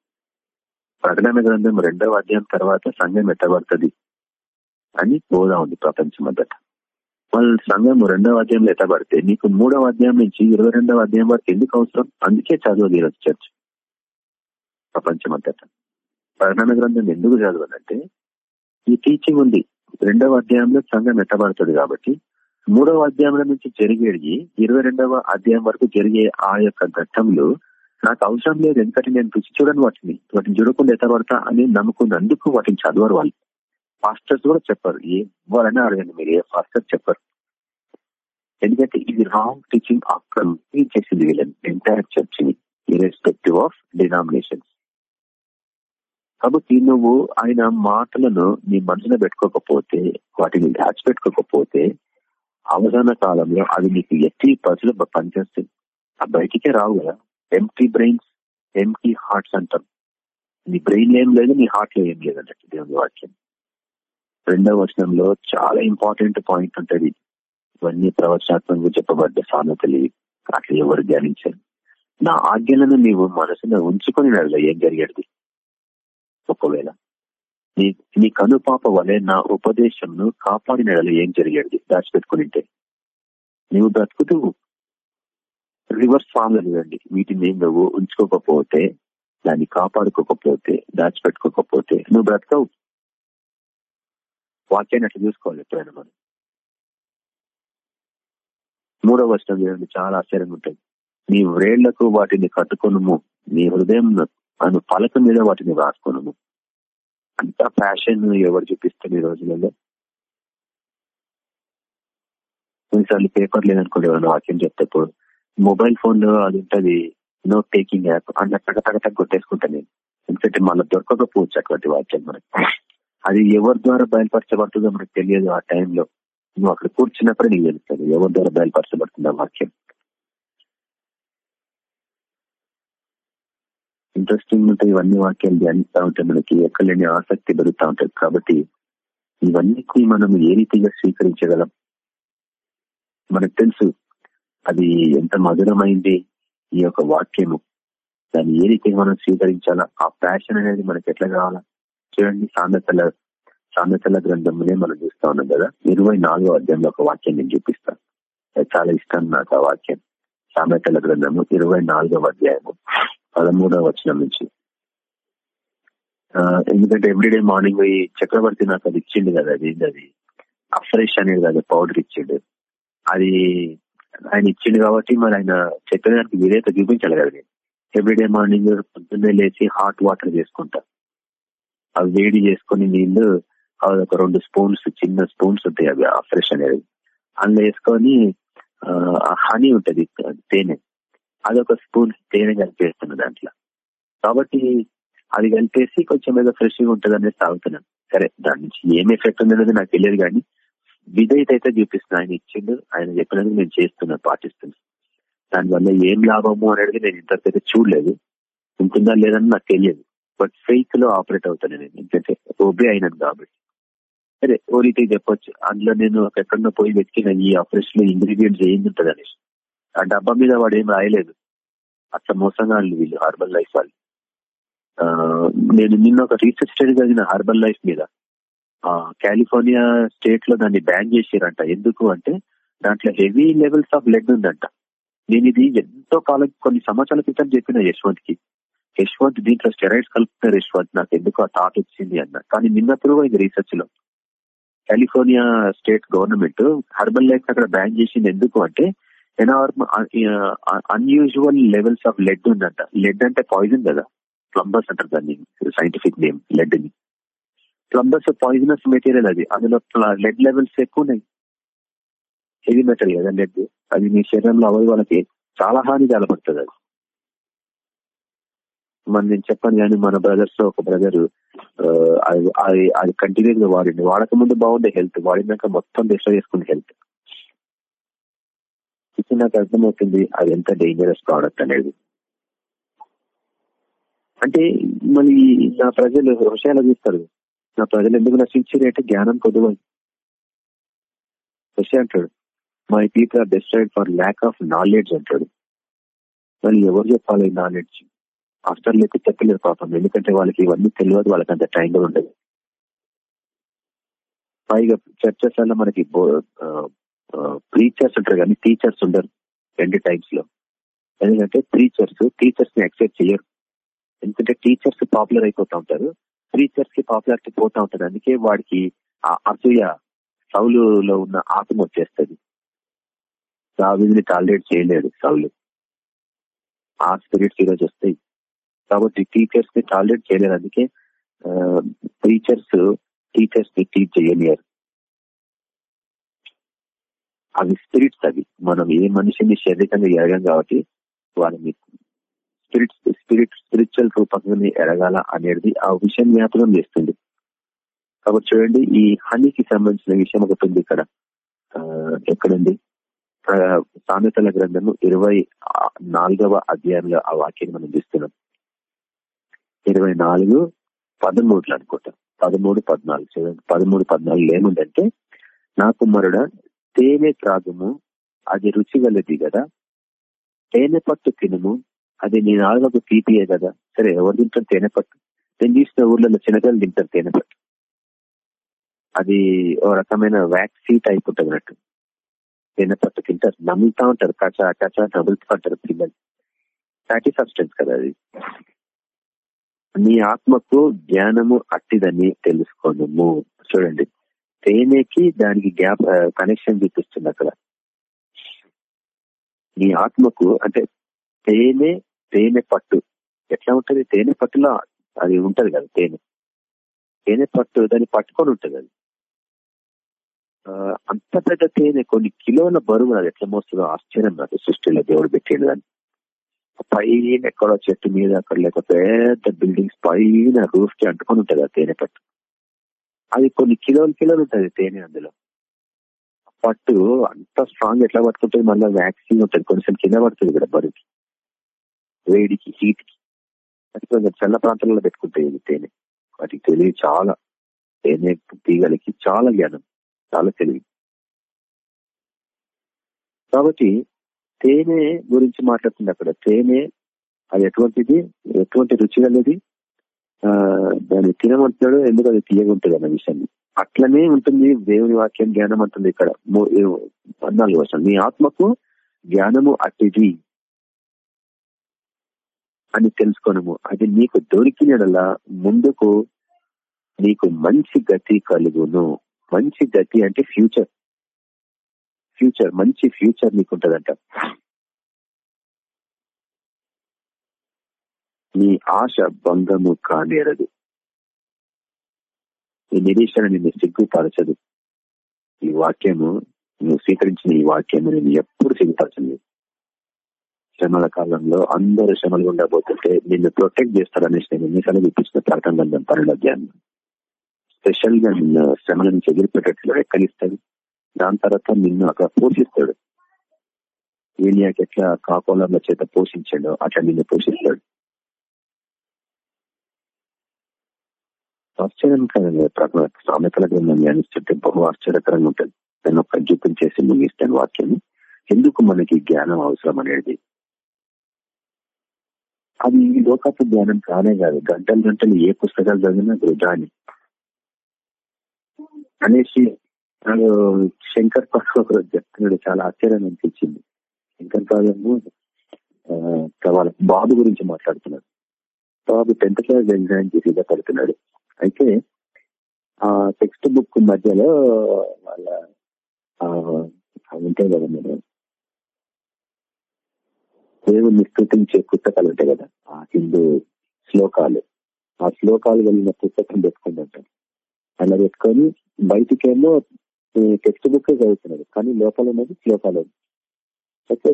ప్రకటన గ్రంథం రెండవ అధ్యాయం తర్వాత సంఘం ఎత్తబడుతుంది. అని బోధ ఉంది ప్రపంచం అంతటా. వాళ్ళ సంఘం రెండవ అధ్యాయంలో ఎత్తబడితే నీకు మూడవ అధ్యాయం నుంచి ఇరవై రెండవ అధ్యాయం వరకు ఎందుకు అవసరం? అందుకే చదవదు ఈరోజు చర్చ్. ప్రపంచం అంతటా. ప్రకటన గ్రంథం ఎందుకు చదవాలంటే ఈ టీచింగ్ ఉంది. రెండవ అధ్యాయంలో సంఘం ఎత్తబడుతుంది కాబట్టి మూడవ అధ్యాయం నుంచి జరిగేది ఇరవై రెండవ అధ్యాయం వరకు జరిగే ఆ యొక్క ఘట్టంలో నాకు అవసరం లేదు ఎందుకంటే నేను రుచి చూడను వాటిని. వాటిని చూడకుండా ఎత్తబడతా అని నమ్ముకున్నందుకు వాటిని చదవరు వాళ్ళు. పాస్టర్స్ కూడా చెప్పారు. ఎవరైనా అడగండి మీరు ఏ పాస్టర్ చెప్పరు. ఎందుకంటే ఇది రాంగ్ టీచింగ్ అక్కడ చేసింది వీళ్ళని ఎంటైర్ చర్చిని ఇరెస్పెక్టివ్ ఆఫ్ డినామినేషన్స్ కాబట్టి నువ్వు ఆయన మాటలను నీ మనసులో పెట్టుకోకపోతే వాటిని దాచిపెట్టుకోకపోతే అవసాన కాలంలో అవి నీకు ఎట్టి పసులు పనిచేస్తుంది ఆ బయటికే రావు కదా. ఎంటీ బ్రెయిన్స్ ఎంటీ హార్ట్స్ అంటాం. నీ బ్రెయిన్ ఏం లేదు నీ హార్ట్లో ఏం లేదు అన్నట్టు దేవుని వాక్యం. రెండవ వచనంలో చాలా ఇంపార్టెంట్ పాయింట్ ఉంటుంది. ఇవన్నీ ప్రవచనాత్మకంగా చెప్పబడ్డ సామెతలు అట్లా ఎవరు ధ్యానించారు. నా ఆజ్ఞలను నీవు మనసులో ఉంచుకొని నడల ఏం జరిగేది? ఒకవేళ నీ నీ కనుపాప వలె నా ఉపదేశంను కాపాడినడలు ఏం జరిగేది? దాచిపెట్టుకునింటే నీవు బ్రతుకుతూ రివర్స్ ఫామ్ ఇవ్వండి వీటిని నువ్వు ఉంచుకోకపోతే దాన్ని కాపాడుకోకపోతే దాచిపెట్టుకోకపోతే నువ్వు బ్రతకవు. వాక్యాన్ని అట్లా చూసుకోవాలి ఎప్పుడైనా మనం. మూడవ వచనం చాలా ఆశ్చర్యంగా ఉంటుంది. నీ వ్రేళ్ళకు వాటిని కట్టుకొనుము నీ హృదయం అను పలక మీద వాటిని రాసుకొనుము అంత ఫ్యాషన్ ఎవరు చూపిస్తారు ఈ రోజులలో? కొన్నిసార్లు పేపర్ లేదనుకోండి ఎవరైనా వాక్యం చెప్తే మొబైల్ ఫోన్లో అది ఉంటది నోట్ టేకింగ్ యాప్ అన్న టగటగట కొట్టేసుకుంటా నేను. ఎందుకంటే మళ్ళీ దొరకకపోవచ్చు అటువంటి వాక్యం మనకి. అది ఎవరి ద్వారా బయలుపరచబడుతుందో మనకు తెలియదు ఆ టైంలో. నువ్వు అక్కడ కూర్చున్నప్పుడే నీకు తెలుస్తుంది ఎవరి ద్వారా బయలుపరచబడుతుంది ఆ వాక్యం. ఇంట్రెస్టింగ్ ఉంటాయి ఇవన్నీ వాక్యాలు ధ్యానిస్తూ ఉంటాయి మనకి ఎక్కలేని ఆసక్తి పెరుగుతూ ఉంటుంది. కాబట్టి ఇవన్నీ మనం ఏ రీతిగా స్వీకరించగలం? మనకు తెలుసు అది ఎంత మధురమైంది ఈ యొక్క వాక్యము. దాన్ని ఏ రీతిగా మనం స్వీకరించాలా? ఆ ప్యాషన్ అనేది మనకి ఎట్లా కావాలా? చూడండి సామెతల సామెతల గ్రంథమునే మనం చూస్తా ఉన్నాం కదా. ఇరవై నాలుగో అధ్యాయంలో ఒక వాక్యం నేను చూపిస్తాను. చాలా ఇష్టం నాకు ఆ వాక్యం. సామెతల గ్రంథము ఇరవై నాలుగవ అధ్యాయము పదమూడవ వచనం నుంచి. ఎందుకంటే ఎవ్రీడే మార్నింగ్ పోయి చక్రవర్తి నాకు అది ఇచ్చిండు కదా అది అది? అఫ్రెష్ అనేది కదా పౌడర్ ఇచ్చిండు. అది ఆయన ఇచ్చిండు కాబట్టి మరి ఆయన చెప్పేదానికి విధేత చూపించాలి కదా నేను. ఎవ్రీడే మార్నింగ్ పొద్దున్నే లేచి హాట్ వాటర్ చేసుకుంటా. అవి వేడి చేసుకుని నీళ్ళు అవి ఒక రెండు స్పూన్స్ చిన్న స్పూన్స్ ఉంటాయి అవి ఫ్రెష్ అనేది అందులో వేసుకొని హనీ ఉంటది తేనె. అదొక స్పూన్ తేనె కలిపేస్తున్నా దాంట్లో. కాబట్టి అది కలిపేసి కొంచెం ఏదో ఫ్రెష్గా ఉంటుంది అనేది తాగుతున్నాను. సరే దాని నుంచి ఏం ఎఫెక్ట్ ఉంది నాకు తెలియదు కానీ విధేయత అయితే చూపిస్తున్నా. ఆయన ఇచ్చిండు ఆయన చెప్పినది నేను చేస్తున్నాను పాటిస్తున్నాను దానివల్ల ఏం లాభము అనేది నేను ఇంతకైతే చూడలేదు. ఉంటుందా లేదని నాకు తెలియదు. బట్ ఫెయిత్లో ఆపరేట్ అవుతాను నేను. ఎందుకంటే ఓబే అయినాను కాబట్టి. సరే ఓ రీతి చెప్పొచ్చు. అందులో నేను ఎక్కడన్నా పోయి వెతికిన ఈ ఆపరేషన్లో ఇంగ్రీడియంట్స్ ఏంది ఉంటుంది అనేసి. ఆ డబ్బా మీద వాడు ఏం రాయలేదు. అట్లా మోసంగా వీళ్ళు హార్బల్ లైఫ్ వాళ్ళు. నేను నిన్న ఒక రీసెర్చ్ స్టడీ చదివిన హార్బల్ లైఫ్ మీద. కాలిఫోర్నియా స్టేట్లో దాన్ని బ్యాన్ చేసారంట ఎందుకు అంటే దాంట్లో హెవీ లెవెల్స్ ఆఫ్ లెడ్ ఉందంట. నేను ఇది ఎంతో కాలం కొన్ని సంవత్సరాల క్రితం చెప్పిన యశ్వంత్కి యశ్వంత్ దీంట్లో స్టెరాయిడ్స్ కలుపుతున్నారు యశ్వంత్ నాకు ఎందుకు ఆ థాట్ వచ్చింది అన్న. కానీ నిన్న ప్రూవ్ అయింది రీసెర్చ్లో. California state government herbal life అక్కడ బ్యాన్ చేసింది ఎందుకు అంటే అన్యూజువల్ లెవెల్స్ ఆఫ్ లెడ్ ఉందంట. లెడ్ అంటే పాయిజన్ కదా. ప్లంబర్స్ అంటారు దాన్ని సైంటిఫిక్ నేమ్ లెడ్ని. ప్లంబర్స్ పాయిజనస్ మెటీరియల్ అది. అందులో లెడ్ లెవెల్స్ ఎక్కువ ఉన్నాయి. హెవీ మెటల్ కదా లెడ్ అది మీ శరీరంలో అవయవాలకి చాలా హాని కలపడుతుంది అది. మన నేను చెప్పాను కానీ మన బ్రదర్స్లో ఒక బ్రదర్ అది అది కంటిన్యూస్గా వాడింది. వాడకముందు బాగుండే హెల్త్ వాడినాక మొత్తం డిస్ట్రా చేసుకునే హెల్త్ ఇప్పుడు నాకు అర్థమవుతుంది అది ఎంత డేంజరస్ ప్రోడక్ట్ అనేది. అంటే మళ్ళీ నా ప్రజలు హృషయాలు చూస్తారు నా ప్రజలు ఎందుకు నశించారు అంటే జ్ఞానం కొద్దువై హృషయ అంటాడు my people are destroyed for lack of knowledge అంటాడు. మళ్ళీ ఎవరు చెప్పాలి నాలెడ్జ్ హాస్టల్లోకి చెప్పలేదు పాపం. ఎందుకంటే వాళ్ళకి ఇవన్నీ తెలియదు వాళ్ళకి అంత టైం కూడా ఉండదు. పైగా చర్చస్ వల్ల మనకి ప్రీచర్స్ ఉంటారు కానీ టీచర్స్ ఉండరు రెండు టైప్స్లో. ఎందుకంటే ప్రీచర్స్ టీచర్స్ని యాక్సెప్ట్ చేయరు. ఎందుకంటే టీచర్స్ పాపులర్ అయిపోతా ఉంటారు. ప్రీచర్స్కి పాపులారిటీ పోతా ఉంటారు అందుకే వాడికి ఆ అసూయ సౌలులో ఉన్న ఆత్మ వచ్చేస్తుంది. విధిని టాలరేట్ చేయలేడు సౌలు. ఆ స్పిరిట్స్ ఈరోజు వస్తాయి. కాబట్టి టీచర్స్ని టాలరేట్ చేయలేరు అందుకే టీచర్స్ టీచర్స్ని టీచ్ చేయలేరు. అవి స్పిరిట్స్ అవి. మనం ఏ మనిషిని శరీరంగా ఎరగం కాబట్టి వాళ్ళని స్పిరిట్ స్పిరిట్ స్పిరిచువల్ రూపకంగా ఎరగాల అనేది ఆ విషయం జ్ఞాపకం చేస్తుంది. కాబట్టి చూడండి ఈ హనీకి సంబంధించిన విషయం ఒకటి ఉంది ఇక్కడ. ఎక్కడుంది? సామెతల గ్రంథము ఇరవై నాలుగవ అధ్యాయంలో ఆ వాక్యాన్ని మనం చూస్తున్నాం. ఇరవై నాలుగు పదమూడులు అనుకుంటా. పదమూడు పద్నాలుగు. చూడండి పదమూడు పద్నాలుగు ఏముందంటే నా కుమారుడ తేనె త్రాగుము అది రుచిగలది కదా. తేనె పట్టు తినుము అది నీ నాలుగు తీపియే కదా. సరే ఎవరు తింటారు తేనె పట్టు? నేను చూసిన ఊర్లలో చిన్నపిల్లలు తింటారు తేనె పట్టు. అది ఓ రకమైన వ్యాక్సీ టైప్ ఉంటుంది అన్నట్టు. తేనె పట్టు తింటారు. నమ్ముతా ఉంటారు కచా కచా నములుతూ ఉంటారు పిల్లలు. ఫ్యాటీ సబ్స్టెన్స్ కదా అది. నీ ఆత్మకు జ్ఞానము అట్టిదని తెలుసుకోను చూడండి. తేనెకి దానికి గ్యాప్ కనెక్షన్ చూపిస్తుంది అక్కడ. నీ ఆత్మకు అంటే తేనె తేనె పట్టు. ఎట్లా ఉంటది? తేనె పట్టులో? అది ఉంటది కదా తేనె. తేనె పట్టు దాన్ని పట్టుకొని ఉంటది అది. అంత పెద్ద తేనె కొన్ని కిలోల బరువు అది ఎట్లా మోస్తుందో ఆశ్చర్యం నాకు సృష్టిలో దేవుడు పెట్టేది దాన్ని. పైన ఎక్కడో చెట్టు మీద అక్కడ లేక పెద్ద బిల్డింగ్స్ పైన రూఫ్కి అంటుకొని ఉంటది ఆ తేనె పట్టు. అది కొన్ని కిలోలు కిలోలు ఉంటది తేనె అందులో. పట్టు అంత స్ట్రాంగ్ ఎట్లా పట్టుకుంటుంది? మళ్ళీ వ్యాక్సిన్ ఉంటుంది. కొంచెం కింద పడుతుంది ఇక్కడ బరువుకి. వేడికి హీట్కి. కొంచెం చల్ల ప్రాంతాలలో పెట్టుకుంటాయి ఇది తేనె. వాటికి తెలివి చాలా. తేనె తీగలకి చాలా జ్ఞానం. చాలా తెలివి. కాబట్టి తేనె గురించి మాట్లాడుతుంది అక్కడ. తేనె అది ఎటువంటిది? ఎటువంటి రుచి అనేది ఆ దాన్ని తినమంటున్నాడు ఎందుకు అది తీయగుంటుంది అన్న విషయాన్ని. అట్లనే ఉంటుంది దేవుని వాక్యం జ్ఞానం అంటుంది ఇక్కడ. పద్నాలుగు వర్షం మీ ఆత్మకు జ్ఞానము అట్టిది అని తెలుసుకోనము. అది నీకు దొరికినలా ముందుకు నీకు మంచి గతి కలుగును. మంచి గతి అంటే ఫ్యూచర్. ఫ్యూచర్ మంచి ఫ్యూచర్ నీకు ఉంటుందంట నీ ఆశ భంగము కానేరదు. ఈ నిరీక్షణ నిన్ను సిగ్గుపరచదు. ఈ వాక్యము నువ్వు స్వీకరించిన ఈ వాక్యము నేను ఎప్పుడు సిగ్గుపరచలేదు శ్రమల కాలంలో అందరూ శ్రమలు ఉండబోతుంటే నిన్ను ప్రొటెక్ట్ చేస్తారనేసి నేను ఎన్నిసార్లు చూపించిన ప్రకటన గంధం పన్నెండు అధ్యాయం. స్పెషల్గా నిన్ను శ్రమల నుంచి ఎగిరిపెట్టట్లు దాని తర్వాత నిన్ను అక్కడ పోషిస్తాడు. ఏలియాకి ఎట్లా కాకోలంలో చేత పోషించాడో అట్లా నిన్ను పోషిస్తాడు. ఆశ్చర్యకరంగా సామెతల గ్రంథం ధ్యానిస్తుంటే బహు ఆశ్చర్యకరంగా ఉంటుంది. నేను ఒక చూపించేసి ముగిస్తాను వాక్యాన్ని ఎందుకు మనకి జ్ఞానం అవసరం అనేది? అది ఈ లోకపు జ్ఞానం కానే కాదు. గంటలు గంటలు ఏ పుస్తకాలు చదివినా వృధాని అనేసి శంకర్ ఒకరు చెప్తున్నాడు చాలా ఆశ్చర్యం అనిపించింది శంకర్ పాదము వాళ్ళ బాబు గురించి మాట్లాడుతున్నాడు. బాబు టెన్త్ క్లాస్ ఎగ్జామ్ చేసి పడుతున్నాడు. అయితే ఆ టెక్స్ట్ బుక్ మధ్యలో వాళ్ళ ఉంటాయి కదా మీరు దేవుణ్ణి స్థుతించే పుస్తకాలు ఉంటాయి కదా ఆ హిందూ శ్లోకాలు. ఆ శ్లోకాలు వెళ్ళిన పుస్తకం పెట్టుకుంటాం అలా పెట్టుకొని బయటికేమో టెక్స్ట్ బుక్ చదువుతున్నాడు కానీ లోపల. ఉన్నది శ్లోకాలు అయితే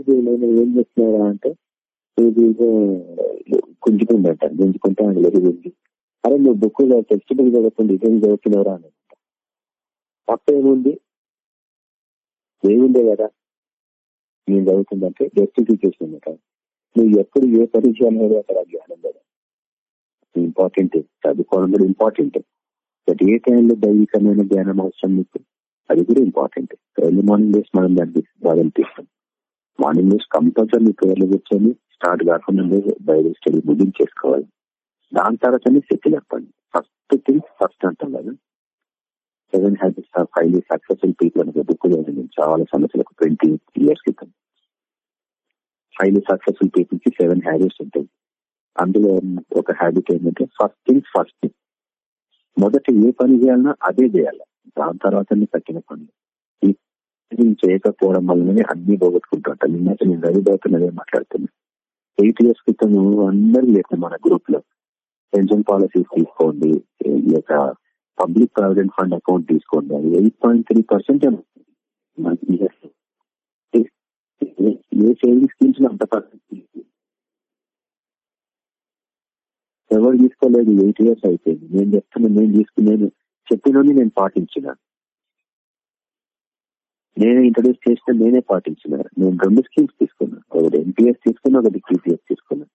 ఏం చేస్తున్నారా అంటే ఇది గుంజుకుందంట గుంజుకుంటే అందులో గుంజి. అరే నువ్వు బుక్ టెక్స్ట్ బుక్ చదువుతుంది ఇదేం చదువుతున్నారా అని తప్పేముంది ఏముందే? కదా? నేను చదువుతుందంటే జస్టిఫికేషన్ అనమాట నువ్వు ఎప్పుడు ఏ పరిచయం అనేది అక్కడ జ్ఞానం కదా ఇంపార్టెంట్ చదువుకోవడం కూడా ఇంపార్టెంట్ బట్ ఏ టైంలో దైవికమైన జ్ఞానం అవసరం నీకు. అది కూడా ఇంపార్టెంట్ ఎర్లీ మార్నింగ్ డేస్ మనం దాన్ని బాధలు తీస్తాం. మార్నింగ్ డేస్ కంపల్సరీ పేర్లు కూర్చొని స్టార్ట్ కాకుండా బైబిల్ స్టడీ ముగించేసుకోవాలి దాని తర్వాతనే సెటిల్ చెప్పండి. ఫస్ట్ థింగ్ ఫస్ట్ అంటాం కదా. Seven habits of highly successful people అనే బుక్ నేను చాలా సమస్యలకు ట్వంటీ ఇయర్స్ క్రితం. హైలీ సక్సెస్ఫుల్ పీపుల్కి సెవెన్ హ్యాబిట్స్ ఉంటాయి. అందులో ఒక హ్యాబిట్ ఏంటంటే ఫస్ట్ థింగ్ ఫస్ట్ థింగ్ మొదట ఏ పని చేయాలన్నా అదే చేయాలి. దాని తర్వాతనే కట్టిన పనులు. ఈ చేయకపోవడం వల్లనే అన్ని పోగొట్టుకుంటా నిన్న నేను రవి దౌతున్నదే మాట్లాడుతున్నా. ఎయిట్ ఇయర్స్ క్రితం అందరూ లేదు మన గ్రూప్లో పెన్షన్ పాలసీస్ తీసుకోండి లేక పబ్లిక్ ప్రావిడెంట్ ఫండ్ అకౌంట్ తీసుకోండి. అది ఎయిట్ పాయింట్ త్రీ పర్సెంట్ ఏ సేవింగ్ స్కీమ్స్ అంత పర్సెంట్ ఎవరు తీసుకోలేదు? ఎయిట్ ఇయర్స్ అయిపోయింది. నేను చెప్తున్నా నేను తీసుకునేది చెప్పినని నేను పాటించిన. నేనే ఇంట్రడ్యూస్ చేసిన నేనే పాటించిన. నేను రెండు స్కీమ్స్ తీసుకున్నా. ఒకటి ఎన్పిఎస్ తీసుకున్నా ఒకటి పీపీఎఫ్ తీసుకున్నా.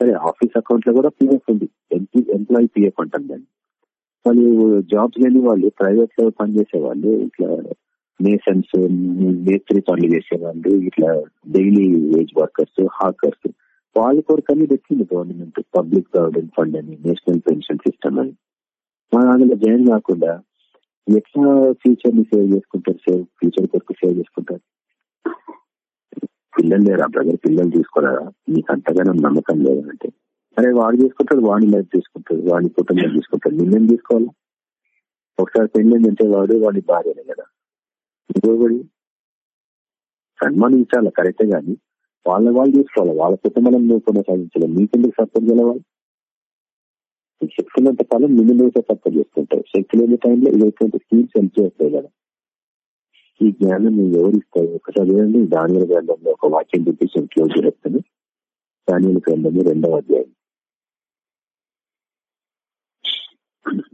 సరే ఆఫీస్ అకౌంట్లో కూడా పిఎఫ్ ఉంది. ఎంపీ ఎంప్లాయీ పిఎఫ్ అంటాం దాన్ని. వాళ్ళు జాబ్స్ లేని వాళ్ళు ప్రైవేట్లో పనిచేసే వాళ్ళు ఇట్లా మేసన్స్ మేస్త్రి పనులు చేసేవాళ్ళు ఇట్లా డైలీ వేజ్ వర్కర్స్ హాకర్స్ వాళ్ళ కొరకని పెట్టింది గవర్నమెంట్ పబ్లిక్ ప్రావిడెంట్ ఫండ్ అని నేషనల్ పెన్షన్ సిస్టమ్ అని. మన అందులో జాయిన్ కాకుండా ఎట్లా ఫ్యూచర్ని సేవ్ చేసుకుంటారు సేవ్ ఫ్యూచర్ కొరకు సేవ్ చేసుకుంటారు. పిల్లలు లేరా బ్రదర్ పిల్లలు తీసుకోరా నీకు అంతగానో నమ్మకం లేదంటే అరే వాడు తీసుకుంటాడు వాడిని లైఫ్ తీసుకుంటాడు వాడి కుటుంబం తీసుకుంటాడు. నిన్నేం తీసుకోవాలి? ఒకసారి పెళ్ళిందంటే వాడు వాడి భార్యనే కదా. ఇంకోబడి సన్మానించాలి? కరెక్టే కానీ వాళ్ళ వాళ్ళు తీసుకోవాలి? వాళ్ళ కుటుంబాలను నువ్వు కొనసాగించాలి? నీకెందుకు సపోర్ట్ చేయాలి శక్తి ఉన్నంత కాలం నిన్ను నువ్వు సపోర్ట్ చేసుకుంటావు శక్తి లేని టైంలో ఇటువంటి స్కీమ్స్ హెల్ప్ చేస్తాయి కదా. ఈ జ్ఞానం నువ్వు ఎవరిస్తావు ఒకసారి చూడండి దానిల గ్రంథంలో ఒక వాక్యం చూపించి క్లోజ్ చేస్తాను. దానిల గ్రంథము రెండవ అధ్యాయం.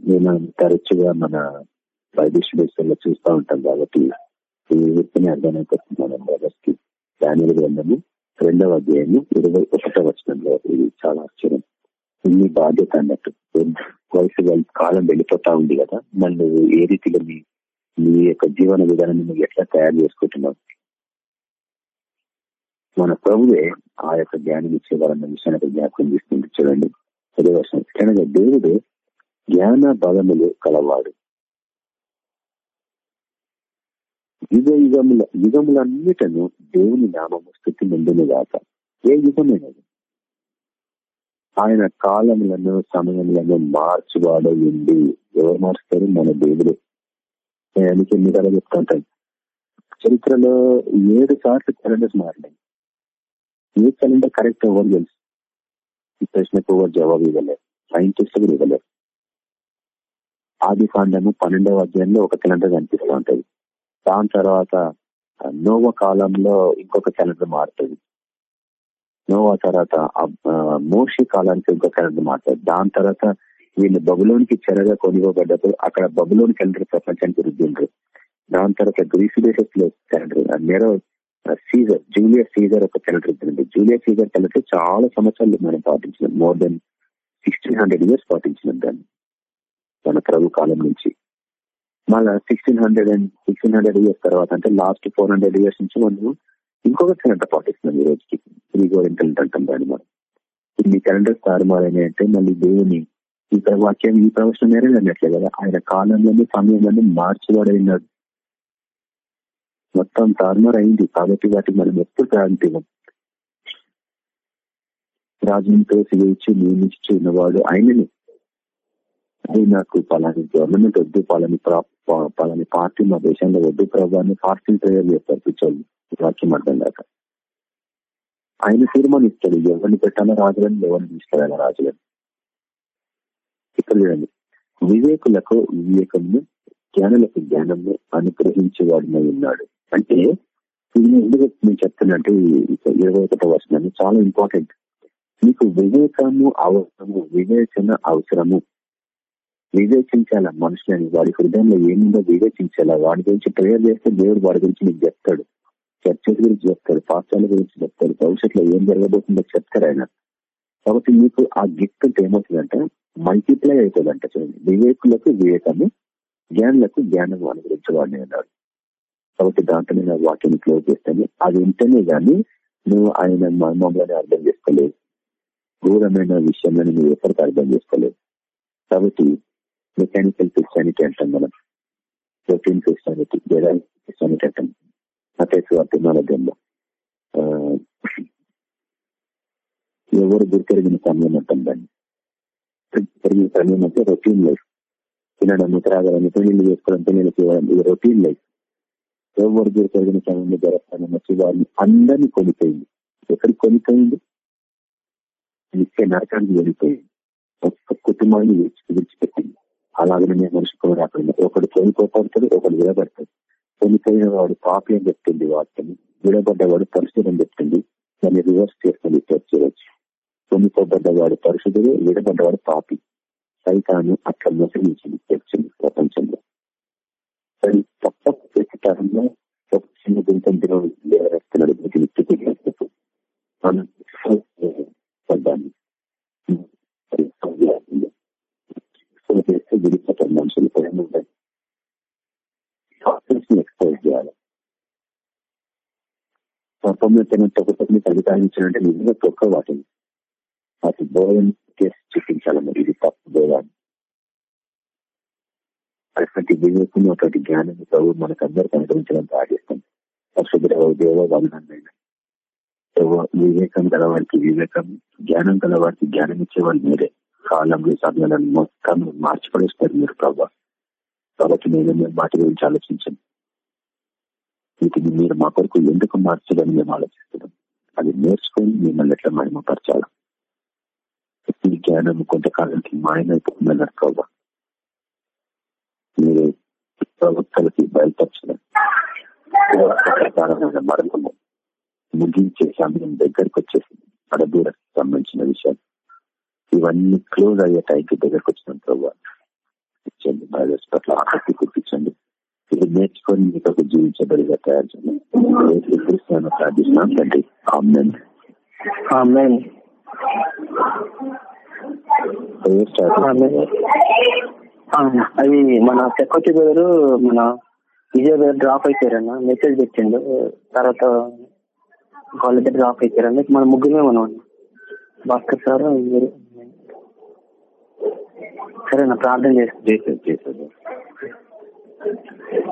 నేను తరచుగా మన బైబిల్ స్టడీస్ చూస్తూ ఉంటాం కాబట్టి ఈ వ్యక్తిని అర్థమైపోతుంది మన బ్రదర్స్కి దానిల గ్రంథము రెండవ అధ్యాయము ఇరవై ఒకటో వచనంలో ఇది చాలా ఆశ్చర్యం. మీ బాధ్యత అన్నట్టు. వయసు కాలం వెళ్ళిపోతా ఉంది కదా మళ్ళీ నువ్వు ఏ రీతిలో మీ నీ యొక్క జీవన విధానాన్ని నువ్వు ఎట్లా తయారు చేసుకుంటున్నావు? మన ప్రభువే ఆ యొక్క జ్ఞానం ఇచ్చేవారన్న విషయాన్ని జ్ఞాపకం చేస్తుంది చూడండి. అదే వర్షం కనుక దేవుడు జ్ఞాన బలములు కలవాడు. యుగ యుగముల యుగములన్నిటను దేవుని నామము స్థితి ముందును కాక ఏ యుగమైనది? ఆయన కాలములను సమయములను మార్చువాడు ఉంది ఎవరు మార్చుతారు? మన దేవుడు. నేను అందుకే ఎన్నికలు చెప్తుంటాను. చరిత్రలో ఏడు సార్లు క్యాలెండర్స్ మారినాయి. ఏ క్యాలెండర్ కరెక్ట్ ఎవరు తెలుసు. ఈ ప్రశ్నకు ఎవరు జవాబు ఇవ్వలేరు సైంటిస్ట్ కూడా ఇవ్వలేరు ఆది కాండము పన్నెండవ అధ్యాయంలో ఒక క్యాలెండర్ కనిపిస్తూ ఉంటది. దాని తర్వాత నోవ కాలంలో ఇంకొక క్యాలెండర్ మారుతుంది. నోవా తర్వాత మోషి కాలానికి ఇంకొక కరెంట్ మాట్లాడు దాని తర్వాత వీళ్ళు బబులోనికి చెరగా కొనివ్వబడ్డప్పుడు అక్కడ బబులోని క్యాలెండర్ ప్రపంచానికి రుద్దిండ్రు. దాని తర్వాత గ్రీసు దేశంలో calendar Nero Caesar Julius Caesar ఒక క్యాలెండర్ ఇచ్చింది జూలియర్ సీజర్ క్యాలెండర్ చాలా సంవత్సరాలు మనం పాటించినాం. More than sixteen hundred years పాటించినాం దాన్ని. మన ప్రభు కాలం నుంచి. మళ్ళా sixteen hundred and sixteen hundred years తర్వాత అంటే లాస్ట్ ఫోర్ హండ్రెడ్ ఇయర్స్ నుంచి మనము ఇంకొక క్యాలెండర్ పాటిస్తున్నాం ఈ రోజుకి త్రీ ఇంటర్నెట్ అంటాం దాన్ని మనం. ఇన్ని క్యాలెండర్స్ తారుమారని అంటే మళ్ళీ దేవుని ఈ వాక్యం ఈ ప్రవచనం మేరే అన్నట్లే కదా. ఆయన కాలంలోనే సమయంలోనే మార్చివాడైనాడు. మొత్తం తారుమారు అయింది. కాబట్టి వాటికి మనం ఎప్పుడు ప్రారంభించాం రాజుని తోసి నియమించి ఉన్నవాడు ఆయనని. అది నాకు పలాని గవర్నమెంట్ వద్దు పలాని పలాని పార్టీ మా దేశంలో వద్దు ప్రభావాన్ని ఫాస్టింగ్ ప్రేయర్ చేస్తారు పిచ్చోళ్ళు. వాక్యం అర్థం కాక ఆయన తీర్మానిస్తాడు ఎవరిని పెట్టాలో రాజులని ఎవరిని తీసుకెళ్ళాలి రాజులని. ఇక్కడ చూడండి. వివేకులకు వివేకము జ్ఞానులకు జ్ఞానము అనుగ్రహించేవాడినై ఉన్నాడు. అంటే ఇది ఎందుకు నేను చెప్తున్నట్టు ఇరవై ఒకటో వర్షాన్ని చాలా ఇంపార్టెంట్ మీకు వివేకము అవసరము వివేచన అవసరము. వివేచించాల మనుషులని వాడి హృదయంలో ఏముందో వివేచించాలా. వాడి గురించి ప్రేయర్ చేస్తే దేవుడు వాడి గురించి మీకు చెప్తాడు. చర్చల గురించి చెప్తాడు పాఠశాల గురించి చెప్తాడు భవిష్యత్తులో ఏం జరగబోతుందో చెప్తారు ఆయన. కాబట్టి మీకు ఆ గిఫ్ట్ ఏమవుతుందంటే మల్టిప్లై అవుతుందంట చూడండి. వివేకులకు వివేకము జ్ఞానులకు జ్ఞానం అనుగ్రహించవాడిని అన్నాడు. కాబట్టి దాంట్లో నేను వాక్యం క్లోజ్ చేస్తాను. అది ఉంటేనే కానీ నువ్వు ఆయన మర్మంలోనే అర్థం చేసుకోలేదు క్రూరమైన విషయంలో నువ్వు ఎప్పటికీ అర్థం చేసుకోలేదు కాబట్టి మెకానికల్ క్రిస్టియానిటీ అంటాం మనం. ప్రోటీన్ క్రిస్టియానిటీ లేదా క్రిస్టియానిటీ అంటాం. అతేసు అర్థమాలయంలో ఎవరు గుర్తెరిగిన సమయం అంటాం దాన్ని పెరిగిన సమయం అంటే రొటీన్ లైఫ్ తినడం త్రాగడం పెళ్ళి చేసుకోవడం పెళ్ళి చేయడం ఇది రొటీన్ లైఫ్ ఎవరు గుర్తెరిగిన సమయంలో జరగడం వచ్చి అందరినీ కొనిపోయింది ఎక్కడికి కొనిపోయింది నిత్య నరకానికి వెళ్ళిపోయింది ఒక్క కుటుంబాన్ని విడిచిపెట్టింది అలాగనే మనిషి కూడా రాకుండా ఒకడు కొనిపోతాడు ఒకడు విడబడతాడు కొనిపోయిన వాడు పాపి అని చెప్తుంది వాటిని విడబడ్డవాడు పరిశుద్ధం చెప్తుంది. దాన్ని రివర్స్ చేసుకుని వచ్చి కొనిపోబడ్డవాడు పరిశుద్ధుడు విడబడ్డవాడు పాపి. సైతాన్ని అట్లా మోసగించింది తెచ్చింది ప్రపంచంలో. సరే తప్ప ప్రతి తరంలో ఒక చిన్న గుంతం దేవుడు లేవరేస్తున్నాడు వీటిని మనం పడ్డాన్ని చేస్తే విడిపోతారు మనుషులు కూడా ఉంటాయి ఎక్స్పోజ్ చేయాలి సర్పంలో తొక్కని అధికారించాలంటే నిజంగా తొక్క వాటిని వాటి బోధన కేసు చూపించాలన్నది ఇది తప్పు బోధాన్ని అటువంటి వివేకం అటువంటి జ్ఞానం ప్రభు మనకు అందరికి అనుగ్రహించడం ప్రార్థిస్తాం. పరిశుద్ధ దేవ వందనైనా వివేకం గలవారికి వివేకం జ్ఞానం గలవారికి జ్ఞానం ఇచ్చేవాళ్ళు మీరే. కాలంలో సమయాలను మొత్తం మార్చిపడేస్తారు మీరు ప్రభావ కాబట్టి నేను మేము వాటి గురించి ఆలోచించండి. వీటిని మీరు మా కొరకు ఎందుకు మార్చాలని మేము ఆలోచిస్తున్నాం? అది నేర్చుకొని మిమ్మల్ని ఎట్లా మహిమపరచాలి? ఈ జ్ఞానం కొంతకాలానికి మాయమైపోతుందన్నారు ప్రభావ మీరు ప్రవక్తలకి బయలుపరచడం. మరణము ముగించే సమయం దగ్గరకు వచ్చేసింది. పడదూరకు సంబంధించిన విషయాలు. ఇవన్నీ క్లోజ్ అయ్యే టైంకి దగ్గరకు వచ్చిన ప్రభావ ఇచ్చండి బ్రదర్స్ పట్ల ఆసక్తి కుట్టించండి ఇది నేర్చుకొని మీకు ఒక జీవించబడిగా తయారు చేయండి. ప్రార్థిస్తున్నాం తండ్రి స్టార్ట్ అది మన సెక్రటరీ గారు మన విజయ్ గారు డ్రాప్ అయిపోయారన్న మెసేజ్ పెట్టిండు. తర్వాత వాళ్ళిద్దరు డ్రాప్ అయిపోయారన్న మన ముగ్గురే మనం. భాస్కర్ సార్ మీరు సరే నా ప్రార్థన చేస్తాను చేసేది చేసేది.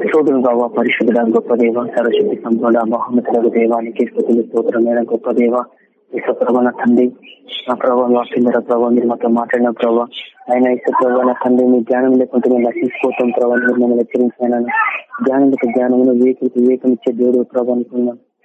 స్తోత్రం ప్రభావ పరిశుద్ధ గొప్ప దేవ సరస్వతి సంపూర్ణ మహమ్మతులకు దేవానికి స్థుతులు స్తోత్రమైన గొప్ప దేవ నా తండ్రి నా ప్రభావ వాక్యంధర ప్రభావ మీరు మాతో మాట్లాడిన ప్రభావ ఆయన విశ్వప్రభ నా తండ్రి మీ జ్ఞానం లేకుంటే మేము నశించుకోవటం ప్రభావ మీరు మమ్మల్ని హెచ్చరించిన జ్ఞానంకి జ్ఞానమును వివేకులకు వివేకం ఇచ్చే దేవుడు ప్రభావ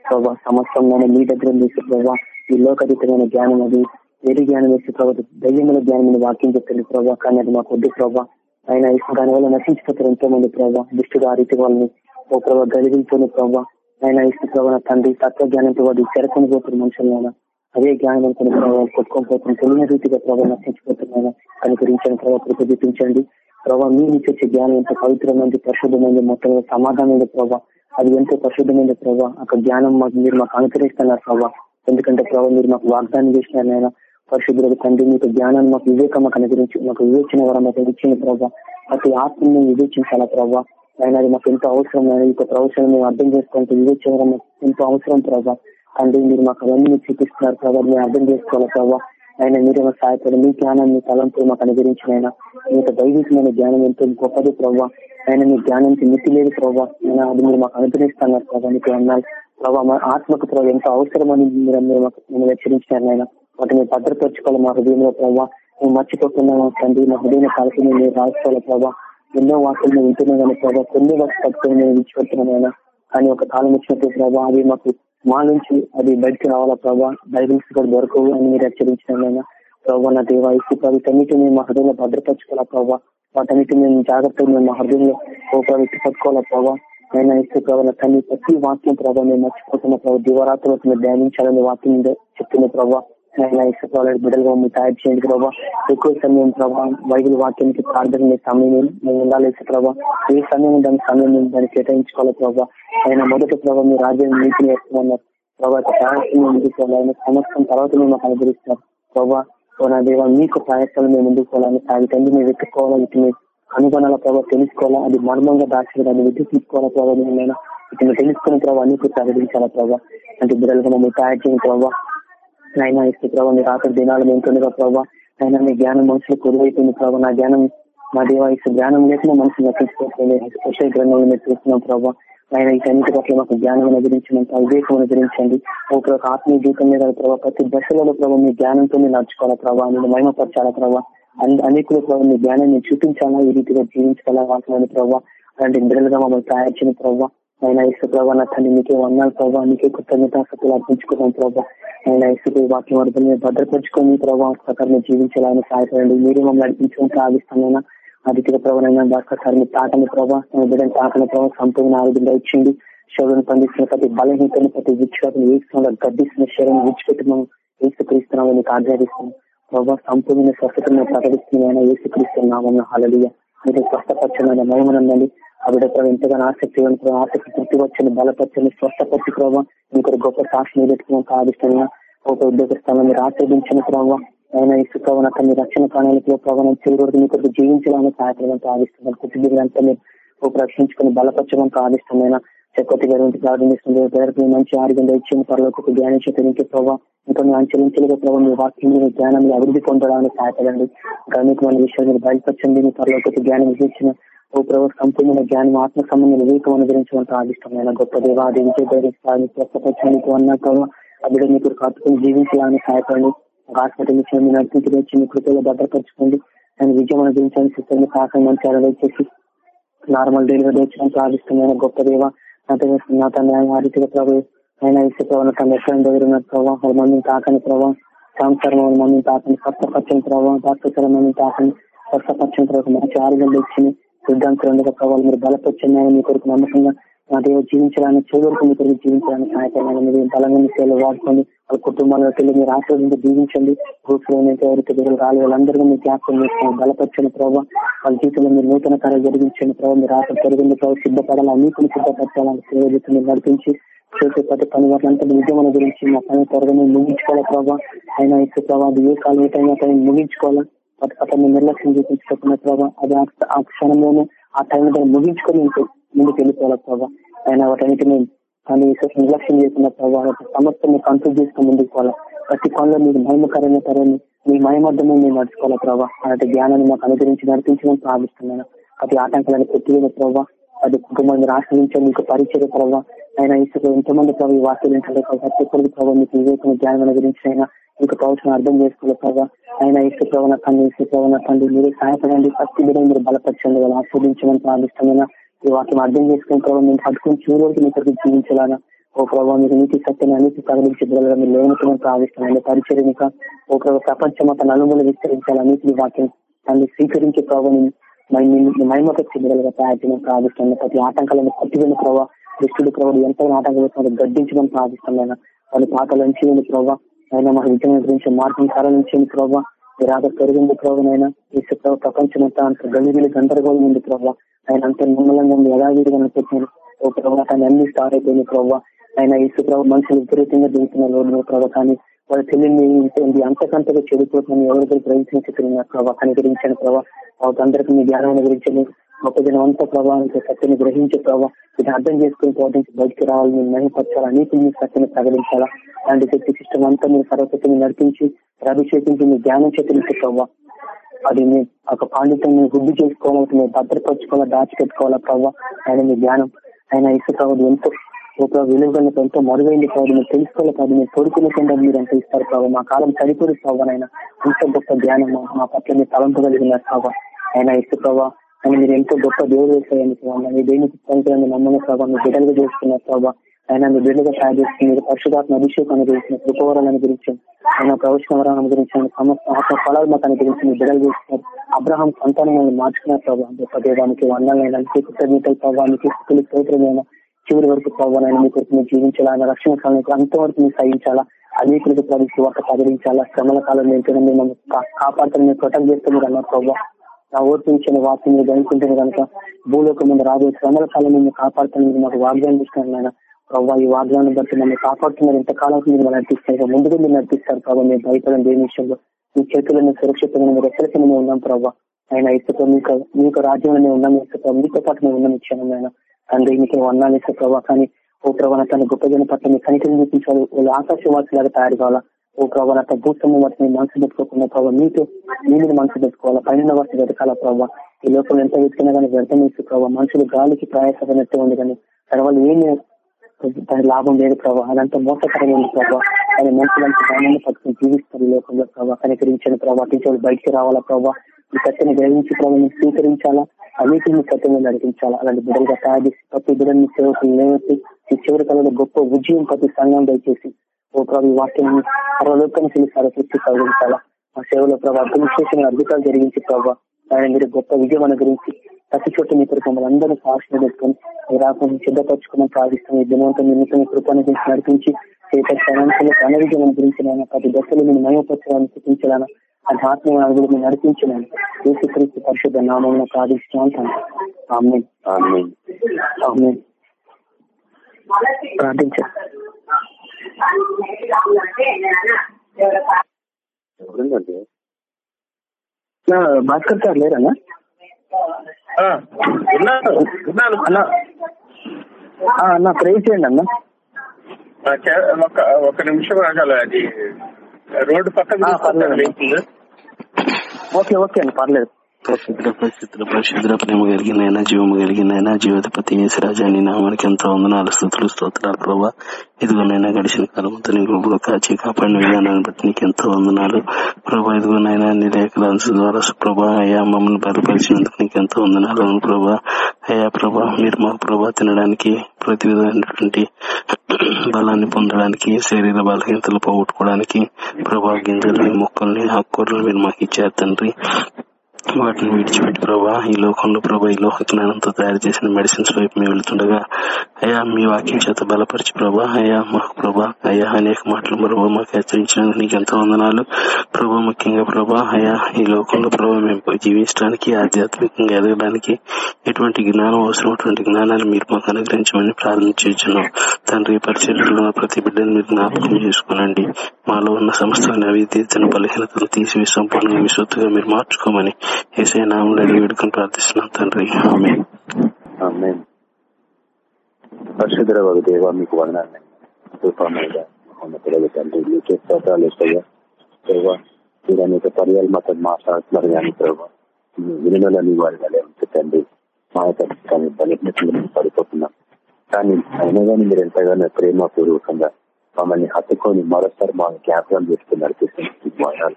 ప్రభావ సమస్తం మీ దగ్గర తీసే ప్రభావ ఈ లోకతీతమైన జ్ఞానం అది. వేరే జ్ఞానం వేసే ప్రభావ దయ్యముల జ్ఞానం వాక్యం చెప్తుంది ప్రభావ కానీ అది మాకు వద్దు ప్రభావ ఆయన దాని వల్ల నశించిపోతారు ఎంతో మంది ప్రభావ దుష్టుడు ఆ రీతి వాళ్ళని. ఓ ప్రభావ గలిగిలతోని ప్రభావ ఆయన ఇసు ప్రభావ తండ్రి తత్వ జ్ఞానంతో వాడు చెరకొని పోతున్న మనుషులను అదే జ్ఞానం అనుకున్న ప్రభావం కొట్టుకొని పోతున్న తెలియని రీతిగా ప్రభావ నశించిపోతున్నాయన కనుకరించండి ప్రభావ కృప చూపించండి. ప్రభావ మీ నుంచి వచ్చే జ్ఞానం ఎంత పవిత్రమైనది పరిశుద్ధమైనది మొత్తం సమాధానమైన ప్రభావ అది ఎంతో ప్రశుద్ధమైన ప్రభావ అక్కడ జ్ఞానం మాకు మీరు మాకు అనుకరిస్తున్నారు ప్రభావ ఎందుకంటే ప్రభావ మీరు మాకు వాగ్దానం చేసినారు నాయన తండ్రి మీకు జ్ఞానాన్ని మాకు వివేకం మాకు అనుగ్రహించి మాకు వివేచన వరం ఇచ్చిన ప్రభావ ప్రతి ఆత్మని వివేచించాలా ప్రభావ ఆయన అది మాకు ఎంతో అవసరం ఆయన ఈ యొక్క అవసరం మేము అర్థం చేసుకోవాలంటే వివేచన వరం ఎంతో అవసరం ప్రభావ తండ్రి మీరు మాకు అవన్నీ చూపిస్తున్నారు ప్రభావ మేము అర్థం చేసుకోవాలి ప్రభావ ఆయన మీరేమో సహాయపడి మీ జ్ఞానాన్ని తలంపు మాకు అనుగ్రహించిన ఆయన మీ యొక్క దైవికమైన జ్ఞానం ఎంతో గొప్పది ప్రభావ ఆయన మీ జ్ఞానానికి మితి లేదు ప్రభావ ఆయన అది మీరు మాకు అనుగ్రహిస్తున్నారు ప్రభావ మీకు అన్నారు ప్రభావ మా ఆత్మకు ప్రభావ ఎంతో అవసరమని మీరు మీరు మాకు మేము ఆయన వాటిని భద్రపరచుకోవాలి మా హృదయంలో ప్రభావ మేము మర్చిపోతున్నాం తండ్రి మా హృదయం కాలకి మేము రాసుకోవాలి ప్రభావ ఎన్నో వాక్యం మేము వింటున్నాం కానీ ప్రభావ కొన్ని వాటి పట్టుకొని మేము విడిచిపెడుతున్నాం కానీ ఒక కాలం వచ్చినప్పుడు ప్రభావ అది మాకు మా నుంచి అది బయటకు రావాలా ప్రభావ బైబిల్స్ కూడా దొరకవు అని మీరు హెచ్చరించిన ప్రభావ నా దేవ ఇసు వాటన్నిటి మేము మా హృదయంలో భద్రపరచుకోవాలా ప్రభావ వాటన్నిటి మేము జాగ్రత్తగా మేము మా హృదయంలో ఓ ప్రభావ పట్టుకోవాలా ప్రభావ నేను ఇసు ప్రభావ తల్లి ప్రతి వాక్యం ప్రభావ మేము మర్చిపోతున్న ప్రభావ దివరాత్రులకు మీరు ధ్యానించాలని వాక్యం చెప్తున్న ప్రభావ ఆయన బిడ్డలుగా మీరు తయారు చేయండి ప్రభావ ఎక్కువ సమయం ప్రభావ బైబిల్ వాక్యానికి ప్రార్థన సమయం మేము ఉండాలి ప్రభావ ఏ సమయం దాని సమయం మేము దాన్ని కేటాయించుకోవాలి ప్రభావ ఆయన మొదటి ప్రభావ మీ రాజ్యం నీతిని వేస్తున్నారు ప్రభావ ఆయన సమస్తం తర్వాత మేము మాకు అనుగ్రహిస్తారు. ప్రభావ నా దేవ మీకు ప్రయాసాలు మేము ముందుకు పోవాలని సాగితండి మేము వెతుక్కోవాలి? వీటిని అనుగుణాల ప్రభావ తెలుసుకోవాలా? అది మర్మంగా దాచిన దాన్ని వెతికి తీసుకోవాలా ప్రభావ నేను వీటిని తెలుసుకున్న ప్రభావ అన్ని ప్రకటించాలా ప్రభావ అంటే బిడ్డలుగా మమ్మల్ని తయారు చేయని ప్రభావ ఆయన ఇస్తే ప్రభావ మీరు ఆఖరి దినాలు మేంటుండగా ప్రభావ ఆయన మీ జ్ఞానం మనుషులు కొలువైపోయింది ప్రభావ నా జ్ఞానం నా దేవ ఇస్తే జ్ఞానం లేకుండా మనుషులు నటించుకోవట్లేదు స్పెషల్ గ్రంథంలో మీరు చూస్తున్నాం ప్రభావ ఆయన వీటన్నిటి పట్ల మాకు జ్ఞానం అనుగ్రహించినంత వివేకం అనుగ్రహించండి. ఒక ఆత్మీయ జీవితం మీద ప్రభావ ప్రతి దశలలో ప్రభావ మీ జ్ఞానంతో మీరు నడుచుకోవాలి ప్రభావ నేను మహిమపరచాలా ప్రభావ అనేకుల ప్రభావ మీ జ్ఞానాన్ని చూపించాలా ఈ రీతిగా జీవించాలా వాటిని ప్రభావ అలాంటి బిడ్డలుగా మమ్మల్ని తయారు చేయని ప్రభావ ఆయన ఇసు ప్రభా నా తండ్రి మీకే వందాలు ప్రభావ మీకే కృతజ్ఞత సత్తులు అర్పించుకున్నాం ప్రభావ ఆయన ఇసుకు వాక్యం వరకు మీరు భద్రపరుచుకొని ప్రభావం ప్రకారం జీవించాలని సహాయపడండి మీరే మమ్మల్ని నడిపించుకొని సాగిస్తానైనా అధిక ప్రభావైనా భాస్కర్ సార్ మీ తాకని ప్రభావ బిడ్డను తాకని ప్రభావ సంపూర్ణ ఆరోగ్యం ఇచ్చింది శరీరం పండిస్తున్న ప్రతి బలహీనతను ప్రతి విచ్చుకతను వేస్తున్న గడ్డిస్తున్న శరీరం విడిచిపెట్టి మనం ఏసుక్రీస్తున్నామని మీకు ఆజ్ఞాపిస్తున్నాం ప్రభావ సంపూర్ణ స్వస్థతను ప్రకటిస్తున్నాయని ఏసుక్రీస్తున్నామన్న హలలియ మీరు స్వస్థపరచమైన మహిమనండి ఆ బిడ్డ ఎంతగానో ఆసక్తి ఆసక్తి తృప్తి వచ్చింది బలపరచని స్వస్థపరిచి ప్రభావ మీకు గొప్ప సాక్షిని పెట్టుకున్నాం కాదిష్టంగా ఒక ఉద్యోగ స్థానం మీరు ఆశ్రదించిన ప్రభావ ఆయన ఇసు ప్రభావ మీ రక్షణ ప్రాణాలకు ప్రభావం చివరి మీకు జీవించడానికి సహాయపడమని ప్రార్థిస్తున్నాను కుటుంబీకులంతా మీరు రక్షించుకుని బలపరచమని ప్రార్థిస్తున్నాయినా చక్కటి గారి నుంచి ప్రార్థిస్తుంది మంచి ఆరోగ్యం ఇచ్చిన త్వరలోకి ఒక జ్ఞానించే ఇంకే ప్రభావ ఇంకా మీ అంచెలించలుగా ప్రభావ మీ వాక్యం మీ జ్ఞానం అభివృద్ధి పొందడానికి సహాయపడండి. ఇంకా మీకు విషయాలు మీరు బయలుపరచండి. మీ త్వరలోకి ఒక జ్ఞానం ఇచ్చిన ఓ ప్రభావ సంపూర్ణ జ్ఞానం ఆత్మ సంబంధం వివేకం అనుగ్రహించమని ప్రార్థిస్తున్నాయి గొప్ప దేవాది విజయ ధైర్యం స్వస్థపరచడానికి అన్న ప్రభావ ఆ మీకు కట్టుకుని జీవించాలని సహాయపడండి. హాస్పిటల్ ఇచ్చిన మీ నడిపించి మీ కృపలో భద్రపరచుకోండి దాని విజయం అనుగ్రహించండి సిస్టర్ని సహాయం మంచి చేసి నార్మల్ డెలివరీ వచ్చిన ప్రార్థిస్తున్నాయి గొప్ప దేవ నా తన ఆ రీతిగా ప్రభావ ఆయన ఇస్తే ప్రభావ తన ఎక్కడ దగ్గర ఉన్న ప్రభావ వాళ్ళ మమ్మీని తాకని ప్రభావం సంసారం వాళ్ళ మమ్మీని తాకని స్వస్థపరచని ప్రభావం డాక్టర్ మమ్మీని తాకని స్వస్థపరచని ప్రభావ మంచి ఆరోగ్యం తెచ్చింది ఇచ్చింది సిద్ధాంతులుగా ప్రభావం మీరు బలపరిచిన మీ కొరకు నమ్మకంగా నా దేవ జీవించడానికి చివరికి మీ కొరకు జీవించడానికి సహాయపడిన మీరు బలంగా సేవలు వాడుకోండి. వాళ్ళ కుటుంబాలకు వెళ్ళి మీరు ఆశ్రయించి జీవించండి. గ్రూప్స్ ఎవరైతే బిడ్డలు రాలి వాళ్ళందరికీ మీ జ్ఞాపకం చేసుకోండి బలపరిచిన ప్రభావ వాళ్ళ జీవితంలో మీరు నూతన కార్యాలు జరిగించండి ప్రభావ మీరు ఆశ పెరిగింది ప్రభావ సిద్ధపడాలి? అన్నిటిని సిద్ధపరచాలని సేవ జీవితం నడిపించి చేసే ప్రతి పని వాటిలంతా విజయమైన గురించి మా పని త్వరగా ముగించుకోవాలి ప్రభావ అయినా ఇచ్చే ప్రభావ ఏ కాలం ఏటైనా కానీ ముగించుకోవాలి? వాటి పట్ల నిర్లక్ష్యం చూపించుకోకుండా ప్రభావ అది ఆ- క్షణంలోనే ఆ టైం ముగించుకొని ఉంటుంది ముందుకు వెళ్ళిపోవాలి ప్రభావ ఆయన వాటన్నిటిని కానీ నిర్లక్ష్యం చేసిన ప్రభావ సమస్యను కంట్రోల్ చేసుకుని ముందుకు పోవాలి ప్రతి పనిలో మీరు మహిమకరమైన తరని మీ మయమర్థమే మేము నడుచుకోవాలి ప్రభావ అలాంటి జ్ఞానాన్ని మాకు అనుగ్రహించి నడిపించడం ప్రార్థిస్తున్నాను. ప్రతి ఆటంకాలను పెట్టిన ప్రభావ అది కుటుంబాన్ని రాష్ట్రించే మీకు పరిచయ ప్రభావ ఆయన ఇసుకు ఎంతో మంది ప్రభావ ఈ వాక్యం ప్రతి ఒక్కరికి ప్రభావ మీకు వివేకం జ్ఞానం గురించి అయినా మీకు ప్రవచనం అర్థం చేసుకోవాలి ప్రభావ ఆయన ఇసు ప్రవణ తండ్రి ఇసు ప్రవణ తండ్రి మీరు సహాయపడండి. ప్రతి బిడ్డ మీరు బలపరచండి వాళ్ళు ఆస్వాదించమని ప్రార్థిస్తున్నాను. ఈ వాక్యం అర్థం చేసుకుని ప్రభావ మేము పట్టుకుని చూడడానికి మీ కొరకు జీవించాలన్నా ఓ ప్రభావ మీరు నీతి సత్యాన్ని అన్నిటి ప్రకటించి బిడ్డలుగా మీరు లేవనెత్తమని పరిచయం ఇంకా ఓ ప్రభావ ప్రపంచం అంతా నలుమూలు విస్తరించాలి. అన్నిటి వాక్యం దాన్ని స్వీకరించే ప్రభావం మహిమకొచ్చి బిడ్డలుగా తయారు చేయమని ప్రార్థిస్తున్నాను ప్రతి ఆటంకాలను కొట్టివేని ప్రభావ దుష్టుడు ప్రభావ ఎంత ఆటంకాలు గడ్డించమని ప్రార్థిస్తున్నాను వాళ్ళ పాటలు నుంచి ప్రభావ అయినా మా విజయం గురించి మార్గం కాలం నుంచి ప్రభావ రాధ పెరిగింది ప్రభావ అయినా ఇసు ప్రపంచం అంతా అంత గలిబిలి గందరగోళం ఉంది ప్రభావ ఆయన అంత నిమ్మలంగా ఉంది యథావిధిగా పెట్టినారు ఓ ప్రభావ కానీ అన్ని స్టార్ అయిపోయింది ప్రభావ ఆయన ఈ ప్రభావ మనుషులు విపరీతంగా దిగుతున్నారు రోడ్డు మీద ప్రభావ కానీ వాళ్ళ తెలియని అంతకంతగా చెడిపోతుందని ఎవరికీ గ్రహించిన ప్రభావ కనికరించాను ప్రభావ వాళ్ళందరికీ మీ జ్ఞానాన్ని గురించి గొప్ప జనం అంతా ప్రభావానికి సత్యని గ్రహించే ప్రభావ ఇది అర్థం చేసుకుని పోవడానికి బయటికి రావాలి మీరు మహిపరచాలా నీకు మీ సత్యని ప్రకటించాలా? అలాంటి శక్తి సిస్టమ్ అంతా మీరు సర్వశక్తిని నడిపించి అభిషేకించి మీ జ్ఞానం చేతికి ప్రభావ అది మీ ఒక పాండిత్యం మీరు వృద్ధి చేసుకోవాలంటే మీరు భద్రపరచుకోవాలా దాచిపెట్టుకోవాలా ప్రభావ ఆయన మీ జ్ఞానం ఆయన ఇసు ప్రభావం ఎంతో ఒక విలువగా ఎంతో మరుగైంది కాదు మీరు తెలుసుకోవాలి కాదు మీరు తోడుకునే మీరు ఎంత ఇస్తారు ప్రభావ మా కాలం సరిపోదు ప్రభావ ఆయన ఇంత గొప్ప ధ్యానం మా- పట్ల మీరు తలంపగలిగినారు ప్రభావ ఆయన ఇసు ప్రభావ అని మీరు ఎంతో గొప్ప దేవుడు వేసాయని ప్రభావ మీ దేనికి పనికిరాని నమ్మని ప్రభావ మీ బిడ్డలుగా చేస్తున్నారు ప్రభావ ఆయన మీ బిడ్డగా తయారు చేస్తుంది మీరు పరిశుధాత్మ అభిషేకాన్ని అనుగ్రహించిన కృపవరాలను గురించి ఆయన ప్రవచనవరాలను గురించి ఆయన సమస్త ఆత్మ ఫలాలు మాకు అనుగ్రహించి మీ బిడ్డలు చేస్తున్నారు. అబ్రహం సంతానం మార్చుకున్నారు ప్రభావ గొప్ప దేవానికి వందాలైనా కృతజ్ఞతలు ప్రభావానికి స్థుతులు స్తోత్రమైన చివరి వరకు ప్రభావం మీ కొరకు మీరు జీవించాలా ఆయన రక్షణ కాలం అంతవరకు మీరు సహించాలా అనేకులకు ప్రభుత్వ వార్త ప్రకటించాలా శ్రమల కాలంలో ఎంతో మేము కాపాడుతాను మీరు ప్రొటెక్ట్ చేస్తే మీరు అన్నారు ప్రభావ నా ఓర్పించిన వార్త మీరు గణిస్తుంటే కనుక భూలోకం ముందు రాబోయే శ్రమల కాలం మేము కాపాడుతాను మీరు మాకు వాగ్దానం ఇస్తున్నారు ఆయన ప్రభావ ఈ వాగ్దానం బట్టి మమ్మల్ని కాపాడుతున్నారు. ఎంతకాలం మీరు నడిపిస్తారు. ముందుగా మీరు నడిపిస్తారు ప్రభావ మీరు భయపడండి దేని విషయంలో? మీ చేతుల్లో సురక్షితంగా మీరు ఎక్కడికైనా మేము ఉన్నాం ప్రభావ ఆయన ఇసుక మీకు మీకు రాజ్యంలో ఉన్నాం. ఇసుక మీతో పాటు మేము ఉన్నాం. ఇచ్చాను ఆయన తండ్రి నీకు వన్నాను ఇసుక ప్రభావ కానీ ఓ ప్రభావ తన గొప్ప జన పట్ల మీ కనికరం చూపించాలి వాళ్ళు ఆకాశవాసులాగా తయారు కావాలా ఓ ప్రభావ నా భూస్వామి వాటిని మనసు పెట్టుకోకుండా ప్రభావ మీతో మీ మీద మనసు పెట్టుకోవాలా పైన వాటిని వెతకాల ప్రభావ ఈ లోకం ఎంత వెతికినా కానీ వ్యర్థం ప్రభావ మనుషులు గాలికి ప్రయాసపడినట్టు ఉంది కానీ తర్వాత ఏమి దాని లాభం లేదు ప్రభావ అదంతా మోసకరమైన ప్రభావ ఆయన మనుషులంతా దానాన్ని పట్టుకుని జీవిస్తారు లోకంలో ప్రభావ కనికరించండి ప్రభావ టీచర్లు బయటికి రావాలా ప్రభావ ఈ సత్యాన్ని గ్రహించి ప్రభావం స్వీకరించాలా? అన్నిటిని మీ సత్యంగా నడిపించాలా? అలాంటి బిడ్డలుగా తయారు చేసి ప్రతి బిడ్డని సేవకులు లేవట్టి ఈ చివరి కాలంలో గొప్ప విజయం ప్రతి సంఘం దయచేసి ఓ ప్రభు ఈ సర్వలోకాన్ని సర్వలోకానికి సృష్టి కలిగించాలా? ఆ సేవలో ప్రభావ అద్భుతమైన అద్భుతాలు జరిగించి ప్రభావ ఆయన మీరు గొప్ప విజయం అనుగ్రహించి ప్రతి చోట మీ కొరకు మమ్మల్ని అందరూ సాక్షి పెట్టుకుని రాకుండా సిద్ధపరచుకుని ప్రార్థిస్తాం ఈ దినవంతం నిమిత్తం కృపాను గురించి నడిపించి చేత క్షణాంశంలో ఘన విజయం గురించిన ప్రతి దశలు నేను మయపరచాలని చూపించాలని అది ఆత్మ మీరు నడిపించినాను యేసుక్రీస్తు పరిశుద్ధ నామంలో ప్రార్థిస్తున్నాను ఎవరుందండి భాస్కర్ సార్ లేరన్నా విన్నాను అన్న. అన్న ప్రే చేయండి అన్న. ఒక ఒక నిమిషం ఆగాలి అది. రోడ్డు పక్కన ఓకే ఓకే అండి పర్లేదు. పరిశుద్ర పరిశుద్ర పరిశుద్ర ప్రేమ కలిగిన అయినా జీవము కలిగిన అయినా జీవధిపతి యేసరాజాని నామానికి ఎంతో వందనాలు స్థుతులు స్తోత్రాలు ప్రభా. ఇదిగోనైనా గడిచిన కాలం అంతా నీ కృపలో కాచి కాపాడిన విధానాన్ని బట్టి నీకు ఎంతో వందనాలు. ప్రభా ఇదిగోనైనా నీ లేఖల ద్వారా ప్రభా అయ్యా మమ్మల్ని బలపరిచినందుకు నీకు ఎంతో వందనాలు అవును ప్రభా. అయ్యా ప్రభా మీరు మా ప్రభా తినడానికి ప్రతి విధమైనటువంటి బలాన్ని పొందడానికి శరీర బలహీనతలు పోగొట్టుకోవడానికి ప్రభా గింజల్ని మొక్కల్ని ఆకుకూరలు మీరు మాకు ఇచ్చారు తండ్రి. వాటిని విడిచిపెట్టి ప్రభా ఈ లోకంలో ప్రభా ఈ లోక జ్ఞానంతో తయారు చేసిన మెడిసిన్స్ వైపు మేము వెళ్తుండగా అయ్యా మీ వాక్యం చేత బలపరిచి ప్రభా అయ్యా మాకు ప్రభా అయ్యా అనేక మాటలు ప్రభా మాకు హెచ్చరించినందుకు నీకు ఎంతో వందనాలు. ప్రభా ముఖ్యంగా ప్రభా అయ్యా ఈ లోకంలో ప్రభా మేము జీవించడానికి ఆధ్యాత్మికంగా ఎదగడానికి ఎటువంటి జ్ఞానం అవసరం అటువంటి జ్ఞానాన్ని మీరు మాకు అనుగ్రహించమని ప్రార్థించున్నాం తండ్రి పరిచర్యలో ఉన్న ప్రతి బిడ్డను మీరు జ్ఞాపకం చేసుకోనండి. మాలో ఉన్న సమస్తమైన అవిధేతను బలహీనతను తీసి సంపూర్ణంగా విశ్వత్తుగా మీరు మార్చుకోమని ఏసే నామం అడిగి వేడుకొని ప్రార్థిస్తున్నాం తండ్రి. పరిశుద్ధ దేవ మీకు వందనాలు. రూపమైన మహోన్నతుల తండ్రి. మీకే స్తోత్రాలు ఇస్తాయా దేవ మీరు అనేక పర్యాలు మాతో మాట్లాడుతున్నారు కానీ ప్రభావ వినలని వారి వల్లే ఉంటుంది మా యొక్క కానీ బలహీనతలు పడిపోతున్నాం. కానీ అయినా కానీ మీరు ఎంతగానో ప్రేమపూర్వకంగా మమ్మల్ని హత్తుకొని మరోసారి మా జ్ఞాపకం చేస్తున్నారు నడిపిస్తున్నారు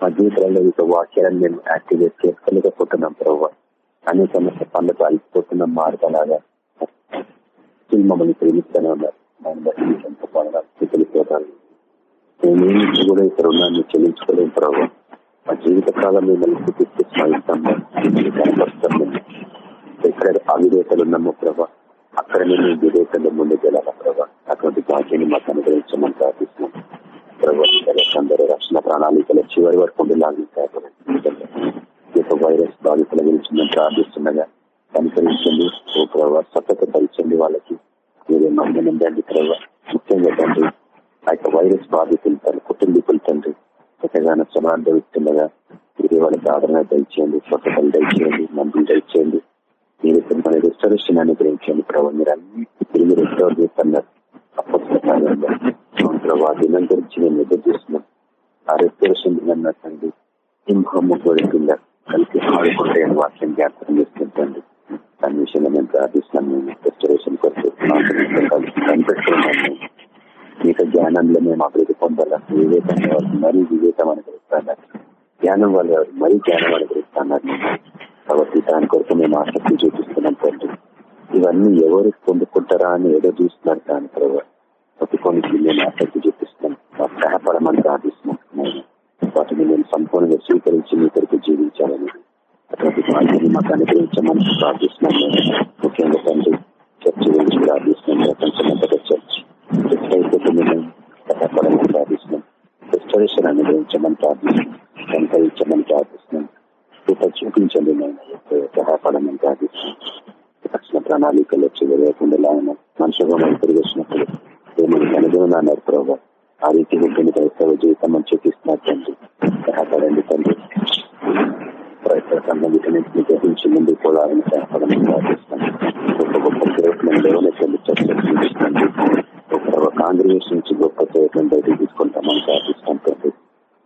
మా జీవితంలో ఈ వాక్యాలను మేము యాక్టివేట్ చేసుకోలేకపోతున్నాం ప్రభావ అనేక సమస్య పనులకు అలిసిపోతున్నాం మార్గలాగా మమ్మల్ని ప్రేమిస్తూనే ఉన్నారు. దాన్ని బట్టి మీకు ఎంత బాగా తెలిసిపోతాను మేమేమి కూడా ఇక్కడ ఉన్నాను చెల్లించుకోలేము ప్రభావ మా జీవిత కాలం మిమ్మల్ని చూపిస్తూ స్మరిస్తాం కనపరుస్తాం ఎక్కడ అవిధేతలు ఉన్నామో ప్రభా అక్కడ మేము విధేతల్లో ముందుకు వెళ్ళాలా ప్రభా. అటువంటి భాగ్యాన్ని మాకు అనుగ్రహించమని ప్రార్థిస్తున్నాం. అందరూ రక్షణ ప్రణాళికలు చివరి వరకు ఉండేలాగా యొక్క వైరస్ బాధితుల గురించి మేము ప్రార్థిస్తుండగా కనుకరించండి ఓ ప్రభావ స్వచ్ఛత భరించండి వాళ్ళకి మీరే మందండి ప్రభావ ముఖ్యంగా తండ్రి ఆ యొక్క వైరస్ బాధితులు తన కుటుంబీకులు తండ్రి ఎంతగానో శ్రమ అనుభవిస్తుండగా మీరే వాళ్ళకి ఆదరణ దయచేయండి స్వతలు దయచేయండి మందులు దయచేయండి మీరు ఇప్పుడు మన రెస్టరేషన్ అనుగ్రహించండి ప్రభావ మీరు అన్ని తిరిగి రెస్టోర్ చేస్తున్నారు అప్పుడు కాలంలో ఆ దినం గురించి మేము ఎదురు చూస్తున్నాం. ఆ రెస్టరేషన్ దినం తండ్రి సింహము కోరికుండా కలిసి ఆడుకుంటాయని వాక్యం జ్ఞాపకం చేసుకుంటండి. దాని విషయంలో మేము ప్రార్థిస్తున్నాం మేము రెస్టరేషన్ కొరకు కనిపెట్టుకున్నాము మీకు జ్ఞానంలో మేము అభివృద్ధి పొందాలా? వివేకం వాళ్ళు మరీ వివేకం అనుగ్రహిస్తున్నారు జ్ఞానం వాళ్ళు మరీ జ్ఞానం అనుగ్రహిస్తున్నారు కాబట్టి దాని కొరకు మేము ఆసక్తి చూపిస్తున్నాం తండ్రి. ఇవన్నీ ఎవరు పొందుకుంటారా అని ఏదో చూస్తున్నారు దాని ప్రభావ ప్రతి కొనికి మేము ఆసక్తి చూపిస్తున్నాం మాకు సహాయపడమని ప్రార్థిస్తున్నాం వాటిని మేము సంపూర్ణంగా స్వీకరించి మీ కొరకు జీవించాలని అటువంటి భాగ్యాన్ని మాకు అనుగ్రహించమని ప్రార్థిస్తున్నాం ముఖ్యంగా తండ్రి చర్చ గురించి ప్రార్థిస్తున్నాం ప్రపంచమంతగా చర్చ్ అయిపోతుంది మేము సహాయపడమని ప్రార్థిస్తున్నాం రెస్టరేషన్ అనుగ్రహించమని ప్రార్థిస్తున్నాం సంకరించమని ప్రార్థిస్తున్నాం కృప చూపించండి మేము సహాయపడమని ప్రార్థిస్తున్నాం రక్షణ ప్రణాళికలు వచ్చి వెళ్ళకుండా మనుషుగా మనం తిరిగి వచ్చినప్పుడు ఏమైనా అనుభవం అన్నారు ప్రభావ ఆ రీతి ఉంటుంది క్రైస్తవ జీవితం అని చూపిస్తున్నారు తండ్రి సహాయపడండి తండ్రి క్రైస్తవ సంఘం వీటన్నింటినీ గ్రహించి ముందుకు పోవాలని సహాయపడమని ప్రార్థిస్తాను గొప్ప గొప్ప ప్రయత్నం లేవని చూపిస్తుంది ఒక కాంగ్రిగేషన్ నుంచి గొప్ప ప్రయత్నం బయటకు తీసుకుంటామని ప్రార్థిస్తాం తండ్రి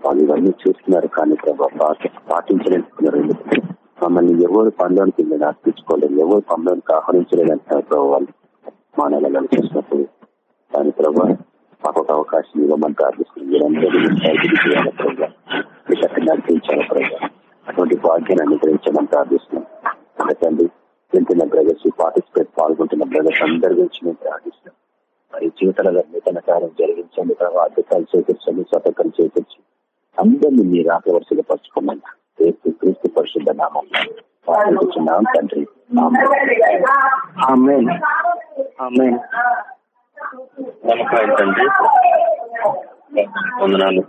వాళ్ళు ఇవన్నీ చూస్తున్నారు కానీ ప్రభావ పాటించలేకున్నారు మమ్మల్ని ఎవరు పనిలోనికి వెళ్ళి అర్పించుకోలేదు ఎవరు పనిలోనికి ఆహ్వానించలేదు అంటున్నారు ప్రభావ వాళ్ళు మా నెలలో చూసినప్పుడు దాని ప్రభావ మాకు ఒక అవకాశం ఇవ్వమని ప్రార్థిస్తుంది మీరందరూ చేయాలి ప్రభావ మీకు అక్కడ నడిపించాలి ప్రభావ అటువంటి భాగ్యాన్ని అనుగ్రహించమని ప్రార్థిస్తున్నాం అందుకండి వింటున్న బ్రదర్స్ పార్టిసిపేట్ పాల్గొంటున్న బ్రదర్స్ అందరి గురించి మేము ప్రార్థిస్తున్నాం మరి జీవితాలలో నూతన కార్యం జరిగించండి ప్రభావ అద్భుతాలు చేకూర్చండి స్వతంత్రం చేకూర్చి అందరినీ మీరు ఆకవలసిగా పరచుకోమని క్రీస్తు క్రీస్తు పరిశుద్ధ నామం ప్రార్థించున్నాం తండ్రి ఆమేన్ ఆమేన్ నమ్మకం తండ్రి వందనాలు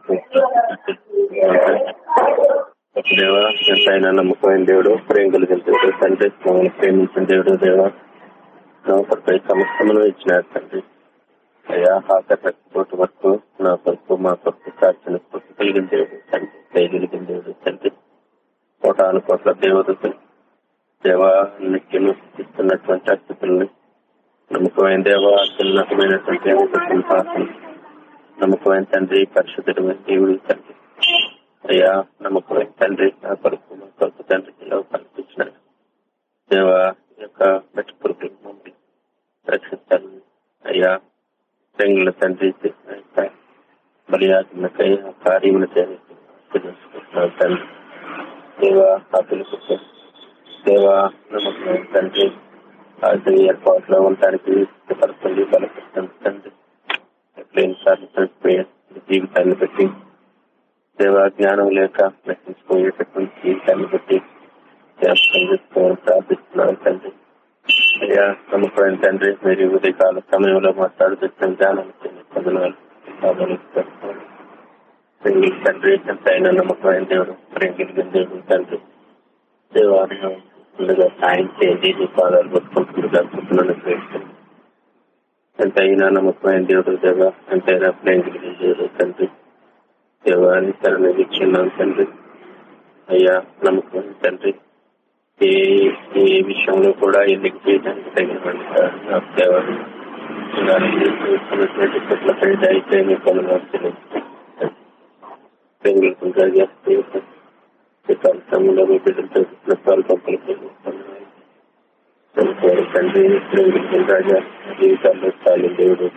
దేవ ఎంతైనా నమ్మకమైన దేవుడు? ప్రేమ కలిగిన దేవుడు తండ్రి మమ్మల్ని ప్రేమించిన దేవుడు దేవ. నమ్మకంపై సమస్తమును ఇచ్చిన తండ్రి. అయ్యా ఆకర్షకపోటు వరకు నా కొరకు మా కొరకు ప్రార్థన కొరకు కలిగిన దేవుడు తండ్రి. దయ కలిగిన దేవుడు తండ్రి. కోటాను కోట్ల దేవతలు నిత్యం ఇస్తున్నటువంటి అతిథుల్ని నమ్మకమైన దేవ? అత్యున్నతమైనటువంటి నమ్మకమైన తండ్రి పరిశుద్ధమైన దేవుడు తండ్రి. అయ్యా నమ్మకమైన తండ్రి నా కొరకు నా కొరకు తండ్రి ఇలా కల్పించినాడు దేవ యొక్క మెట్టు పురుగులు మమ్మల్ని రక్షిస్తాను అయ్యా ప్రేంగుల తండ్రి బలియాత్మకై కార్యములు చేస్తున్నాను తండ్రి. దేవ ఆ పిలుపు దేవ నమ్మకమైన తండ్రి. అది ఏర్పాట్లో ఉండడానికి ఇష్టపడుతుంది బలపడుతుంది తండ్రి. ఎప్పుడైనా జీవితాన్ని పెట్టి దేవ జ్ఞానం లేక నశించుకునేటటువంటి జీవితాన్ని బట్టి జ్ఞాపకం చేసుకోవాలని ప్రార్థిస్తున్నాను తండ్రి. అయ్యా నమ్మకమైన తండ్రి మీరు ఉదయకాల సమయంలో మాట్లాడుతున్న జ్ఞానం పొందనాలు తండ్రి. ఎంతైనా నమ్మకమైన దేవుడు ప్రేమ దేవుడు తండ్రి. దేవాలయం సాయం చేయండి నీ పాదాలు పట్టుకుంటుండగా కృపలను ప్రేమిస్తుంది ఎంతైనా నమ్మకమైన దేవుడు దేవ. ఎంతైనా ప్రేమ దేవుడు తండ్రి. దేవాన్ని తరణ ఇచ్చున్నాం తండ్రి అయ్యా నమ్మకం తండ్రి ఏ ఏ విషయంలో కూడా ఎన్నిక చేయడానికి తగిన దేవాన్ని సమయంలో మీ బిడ్డలతో పంపలు తండ్రి రాజా జీవితాల్లో స్థాయి దేవుడు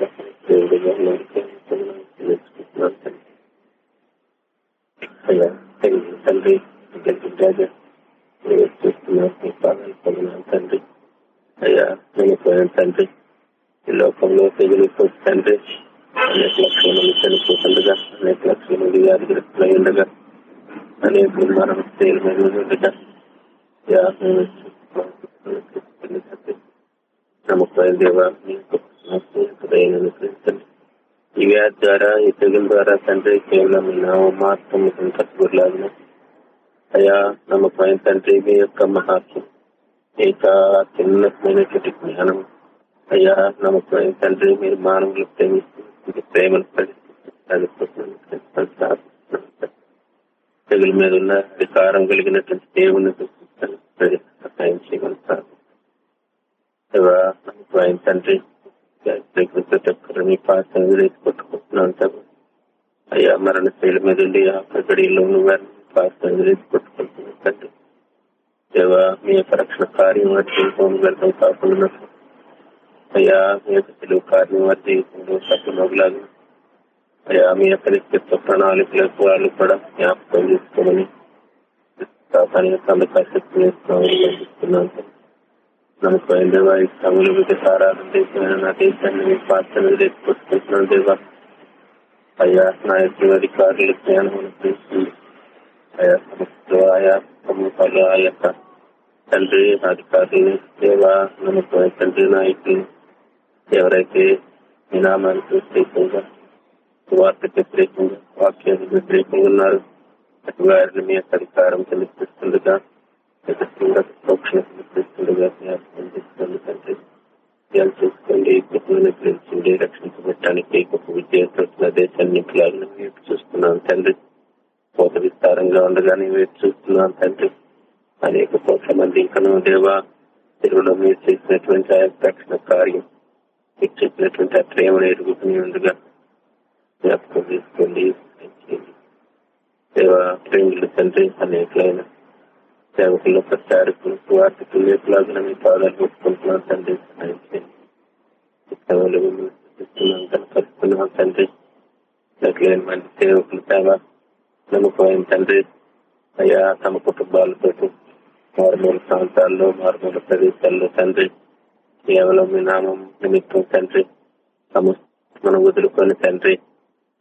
దేవుడుగా నేర్చుకుంటున్నాను అయ్యా తండ్రి రాజా తండ్రి అయ్యా నేను తండ్రి ఈ లోకంలో తెగులు తండ్రి అనేక లక్షల మంది చనిపోతుండగా అనేక లక్షల మంది వ్యాధిగ్రస్తులై ఉండగా అనేక మరణ తేలిమైన ఉండగా నమ్మకమైన దేవా ఈ వ్యాధి ద్వారా ఈ తెగుల ద్వారా తండ్రి కేవలం మాత్రం కట్టుబడిలాగిన అయ్యా నమ్మకమైన తండ్రి మీ యొక్క మహాత్మ ఇక చిన్నమైనటువంటి జ్ఞానం. అయ్యా నమ్మకమైన తండ్రి మీరు మానవులు ప్రేమిస్తుంది ప్రేమను తెగుల మీద ఉన్న అధికారం కలిగినటువంటి దేవుని సహాయం చేయగలుగుతారు. నమ్మకమైన తండ్రి ప్రతి ఒక్కరు మీ పాత్ర అయ్యా మరణ శైలి మీద ఉండి ఆ గడిలో వారిని పాత్ర కొట్టుకుంటున్నాను తండ్రి దేవా మీ యొక్క రక్షణ కార్యం వ్యర్థం కాకుండా అయ్యా మీ యొక్క తెలుగు కార్యం వారి జీవితంలో సత్యమగులాగా అయ్యా మీ యొక్క నిత్యత్వ ప్రణాళికలకు వాళ్ళు కూడా జ్ఞాపకం చేసుకోమని నమ్మకమైన దేవా ఈ సమయంలో వివిధ ఆరాధన దేశమైన నా దేశాన్ని మీ పాత్ర దేవా. అయ్యా నా యొక్క అధికారులు జ్ఞానం చేస్తుంది ఆయా సంస్థలు ఆయా సమూహాలు ఆ యొక్క తండ్రి అధికారి దేవా నమ్మకం తండ్రి నాయకులు ఎవరైతే ఈ నామానికి వ్యతిరేకంగా వార్తకు వ్యతిరేకంగా వాక్యానికి వ్యతిరేకంగా ఉన్నారు అటు వారిని మీ యొక్క అధికారం తెలిపిస్తుండగా ప్రోక్షణ తెలిపిస్తుండగా జ్ఞాపకం తండ్రి ధ్యానం చేసుకోండి రక్షించబట్టడానికి గొప్ప విజయవంతమైన దేశాన్ని నింపలాలని వైపు చూస్తున్నాను తండ్రి కోత విస్తారంగా ఉండగానే వైపు చూస్తున్నాను తండ్రి. అనేక కోట్ల మంది ఇంకనూ దేవా తెలుగులో మీరు చేసినటువంటి ఆ రక్షణ కార్యం మీకు చెప్పినటువంటి ఆ ప్రేమను ఎరుగుకుని ఉండగా. జ్ఞాపకం తీసుకోండి దేవా ప్రేమిలు తండ్రి అనేకలైన సేవకులు ప్రచారకులు వార్తకులు లేపులాగిన మీ పాదాలు పెట్టుకుంటున్నాను తండ్రి. సహాయం చేయండి కలుపుతున్నాం తండ్రి. లేకలేని మంచి సేవకులు సేవ నమ్మకమైన తండ్రి. అయ్యా తమ కుటుంబాలతో మారుమూల ప్రాంతాల్లో మారుమూల ప్రదేశాల్లో తండ్రి కేవలం మీ నామం నిమిత్తం తండ్రి మనం వదులుకొని తండ్రి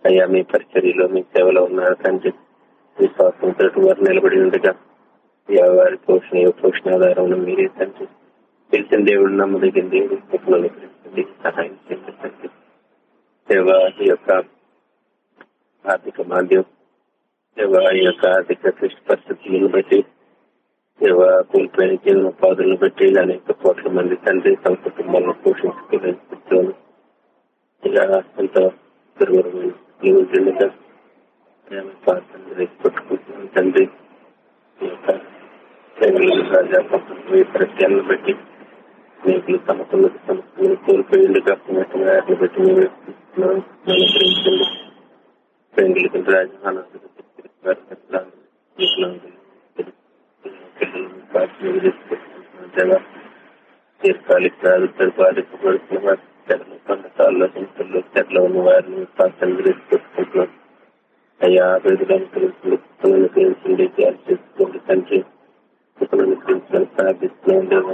అయ్యా మీ పరిచర్యలో మీ సేవలో ఉన్నారు తండ్రి విశ్వాసంతో వారు నిలబడి ఉండగా వారి పోషణ పోషణాధారం మీరే తండ్రి. తెలిసిన దేవుడు నమ్మదగిన దేవుడు సహాయం చేయండి తండ్రి. సేవ ఈ యొక్క ఆర్థిక మాధ్యమం సేవ ఈ యొక్క ఆర్థిక పరిస్థితులను బట్టి సేవ కోల్పోయిన జీవనోపాధులను బట్టి అనేక కోట్ల మంది తండ్రి తమ కుటుంబాలను పోషించుకోలేని ఇలా అంత దుర్వరమైన పట్టుకుంటున్నాం తండ్రి ఈ యొక్క రాజా ప్రత్యాలను బట్టి మీకు సమస్యలు సమస్యలు కోల్పోయిండుగా వాటిని బట్టి మేము అనుగ్రహించండి ప్రేంగులకి వ్యాధులతో బాధించబడుతున్న వారి చెట్ల కొండతాల్లో హింసల్లో ఉన్న వారిని ప్రార్థన తీసుకొచ్చుకుంటున్నాం అయ్యా అభివృద్ధులను తెలుసుకుండి చేసుకోండి తండ్రి కుటుంబాన్ని తెలుసుకొని ప్రార్థిస్తున్నాం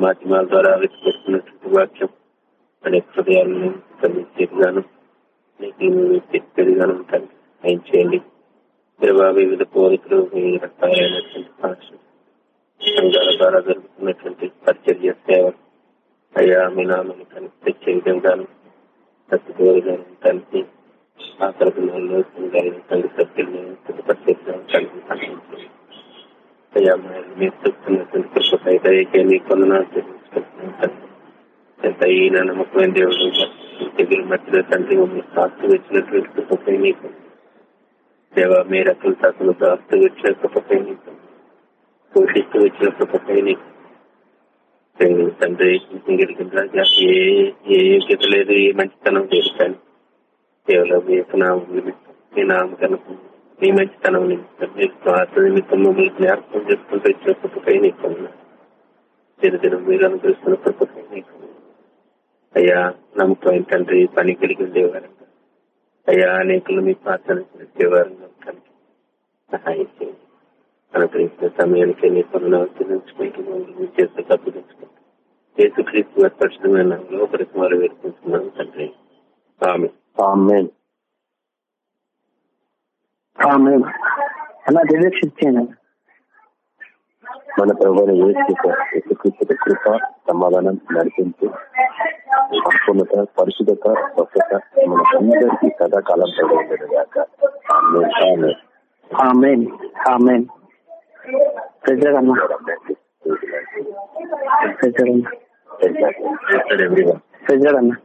మాధ్యమాల ద్వారా వెతుకొస్తున్నటువంటి వాక్యం అనేక హృదయాలను కలిగించేదిగాను చెప్పేదిగాను తండ్రి చేయండి దేవా వివిధ కోరికలు మీ రకాలైనటువంటి సంఘాల ద్వారా జరుగుతున్నటువంటి పరిచర్య సేవ. అయ్యా మీ నామని కలిసి తెచ్చే విధంగాను ప్రతి గోరుగాను కలిసి ఆ తరపులలో సంఘాలను కలిసి సభ్యులను పరిచయం కలిసి అయ్యా మీరు చెప్తున్నటువంటి కృపకైతే మీ కొందనాలు ఎంత ఈయన నమ్మకమైన దేవుడు తెగులు మధ్యలో తండ్రి మమ్మల్ని కాస్తు వచ్చినటువంటి కృపపై మీకు దేవ మీ రకల తక్కువ దాస్తూ వచ్చిన కృపపై నీకు పోషిస్తూ వచ్చిన కృపపై నీకు. తండ్రి ఏ ఏ యోగ్యత లేదు ఏ మంచితనం లేదు కానీ కేవలం మీ యొక్క నామం నిమిత్తం మీ మీ మంచితనం నిమిత్తం మీ స్వార్థ నిమిత్తం మమ్మల్ని జ్ఞాపకం చేసుకుంటూ వచ్చిన కృపపై నీకు ఉన్నా దినదినం మీరు అనుగ్రహిస్తున్న కృపపై నీకు అయ్యా నమ్మకం తండ్రి పని కలిగి దేవాలయం అయ్యా అనేకులు మీ ప్రార్థన చేసేవారంగా కనుక సహాయం చేయండి అనుగ్రహించిన సమయానికి నీ పనులు ఆచరించుకుంటూ మమ్మల్ని చేస్తే తప్పించుకుంటాం యేసుక్రీస్తు పరిశుభ్రమైన లోపలికి వారు వేసుకుంటున్నాం తండ్రి. ఆమె అలా మన ప్రభుత్వ కృప సమాధానం నడిపించి సంపూర్ణత పరిశుద్ధత స్వచ్ఛత మన అందరికీ సదాకాలం తోడు గాక ఆమేన్. ఆమేన్. Amen amen ప్రజలన్నా ప్రజలన్నా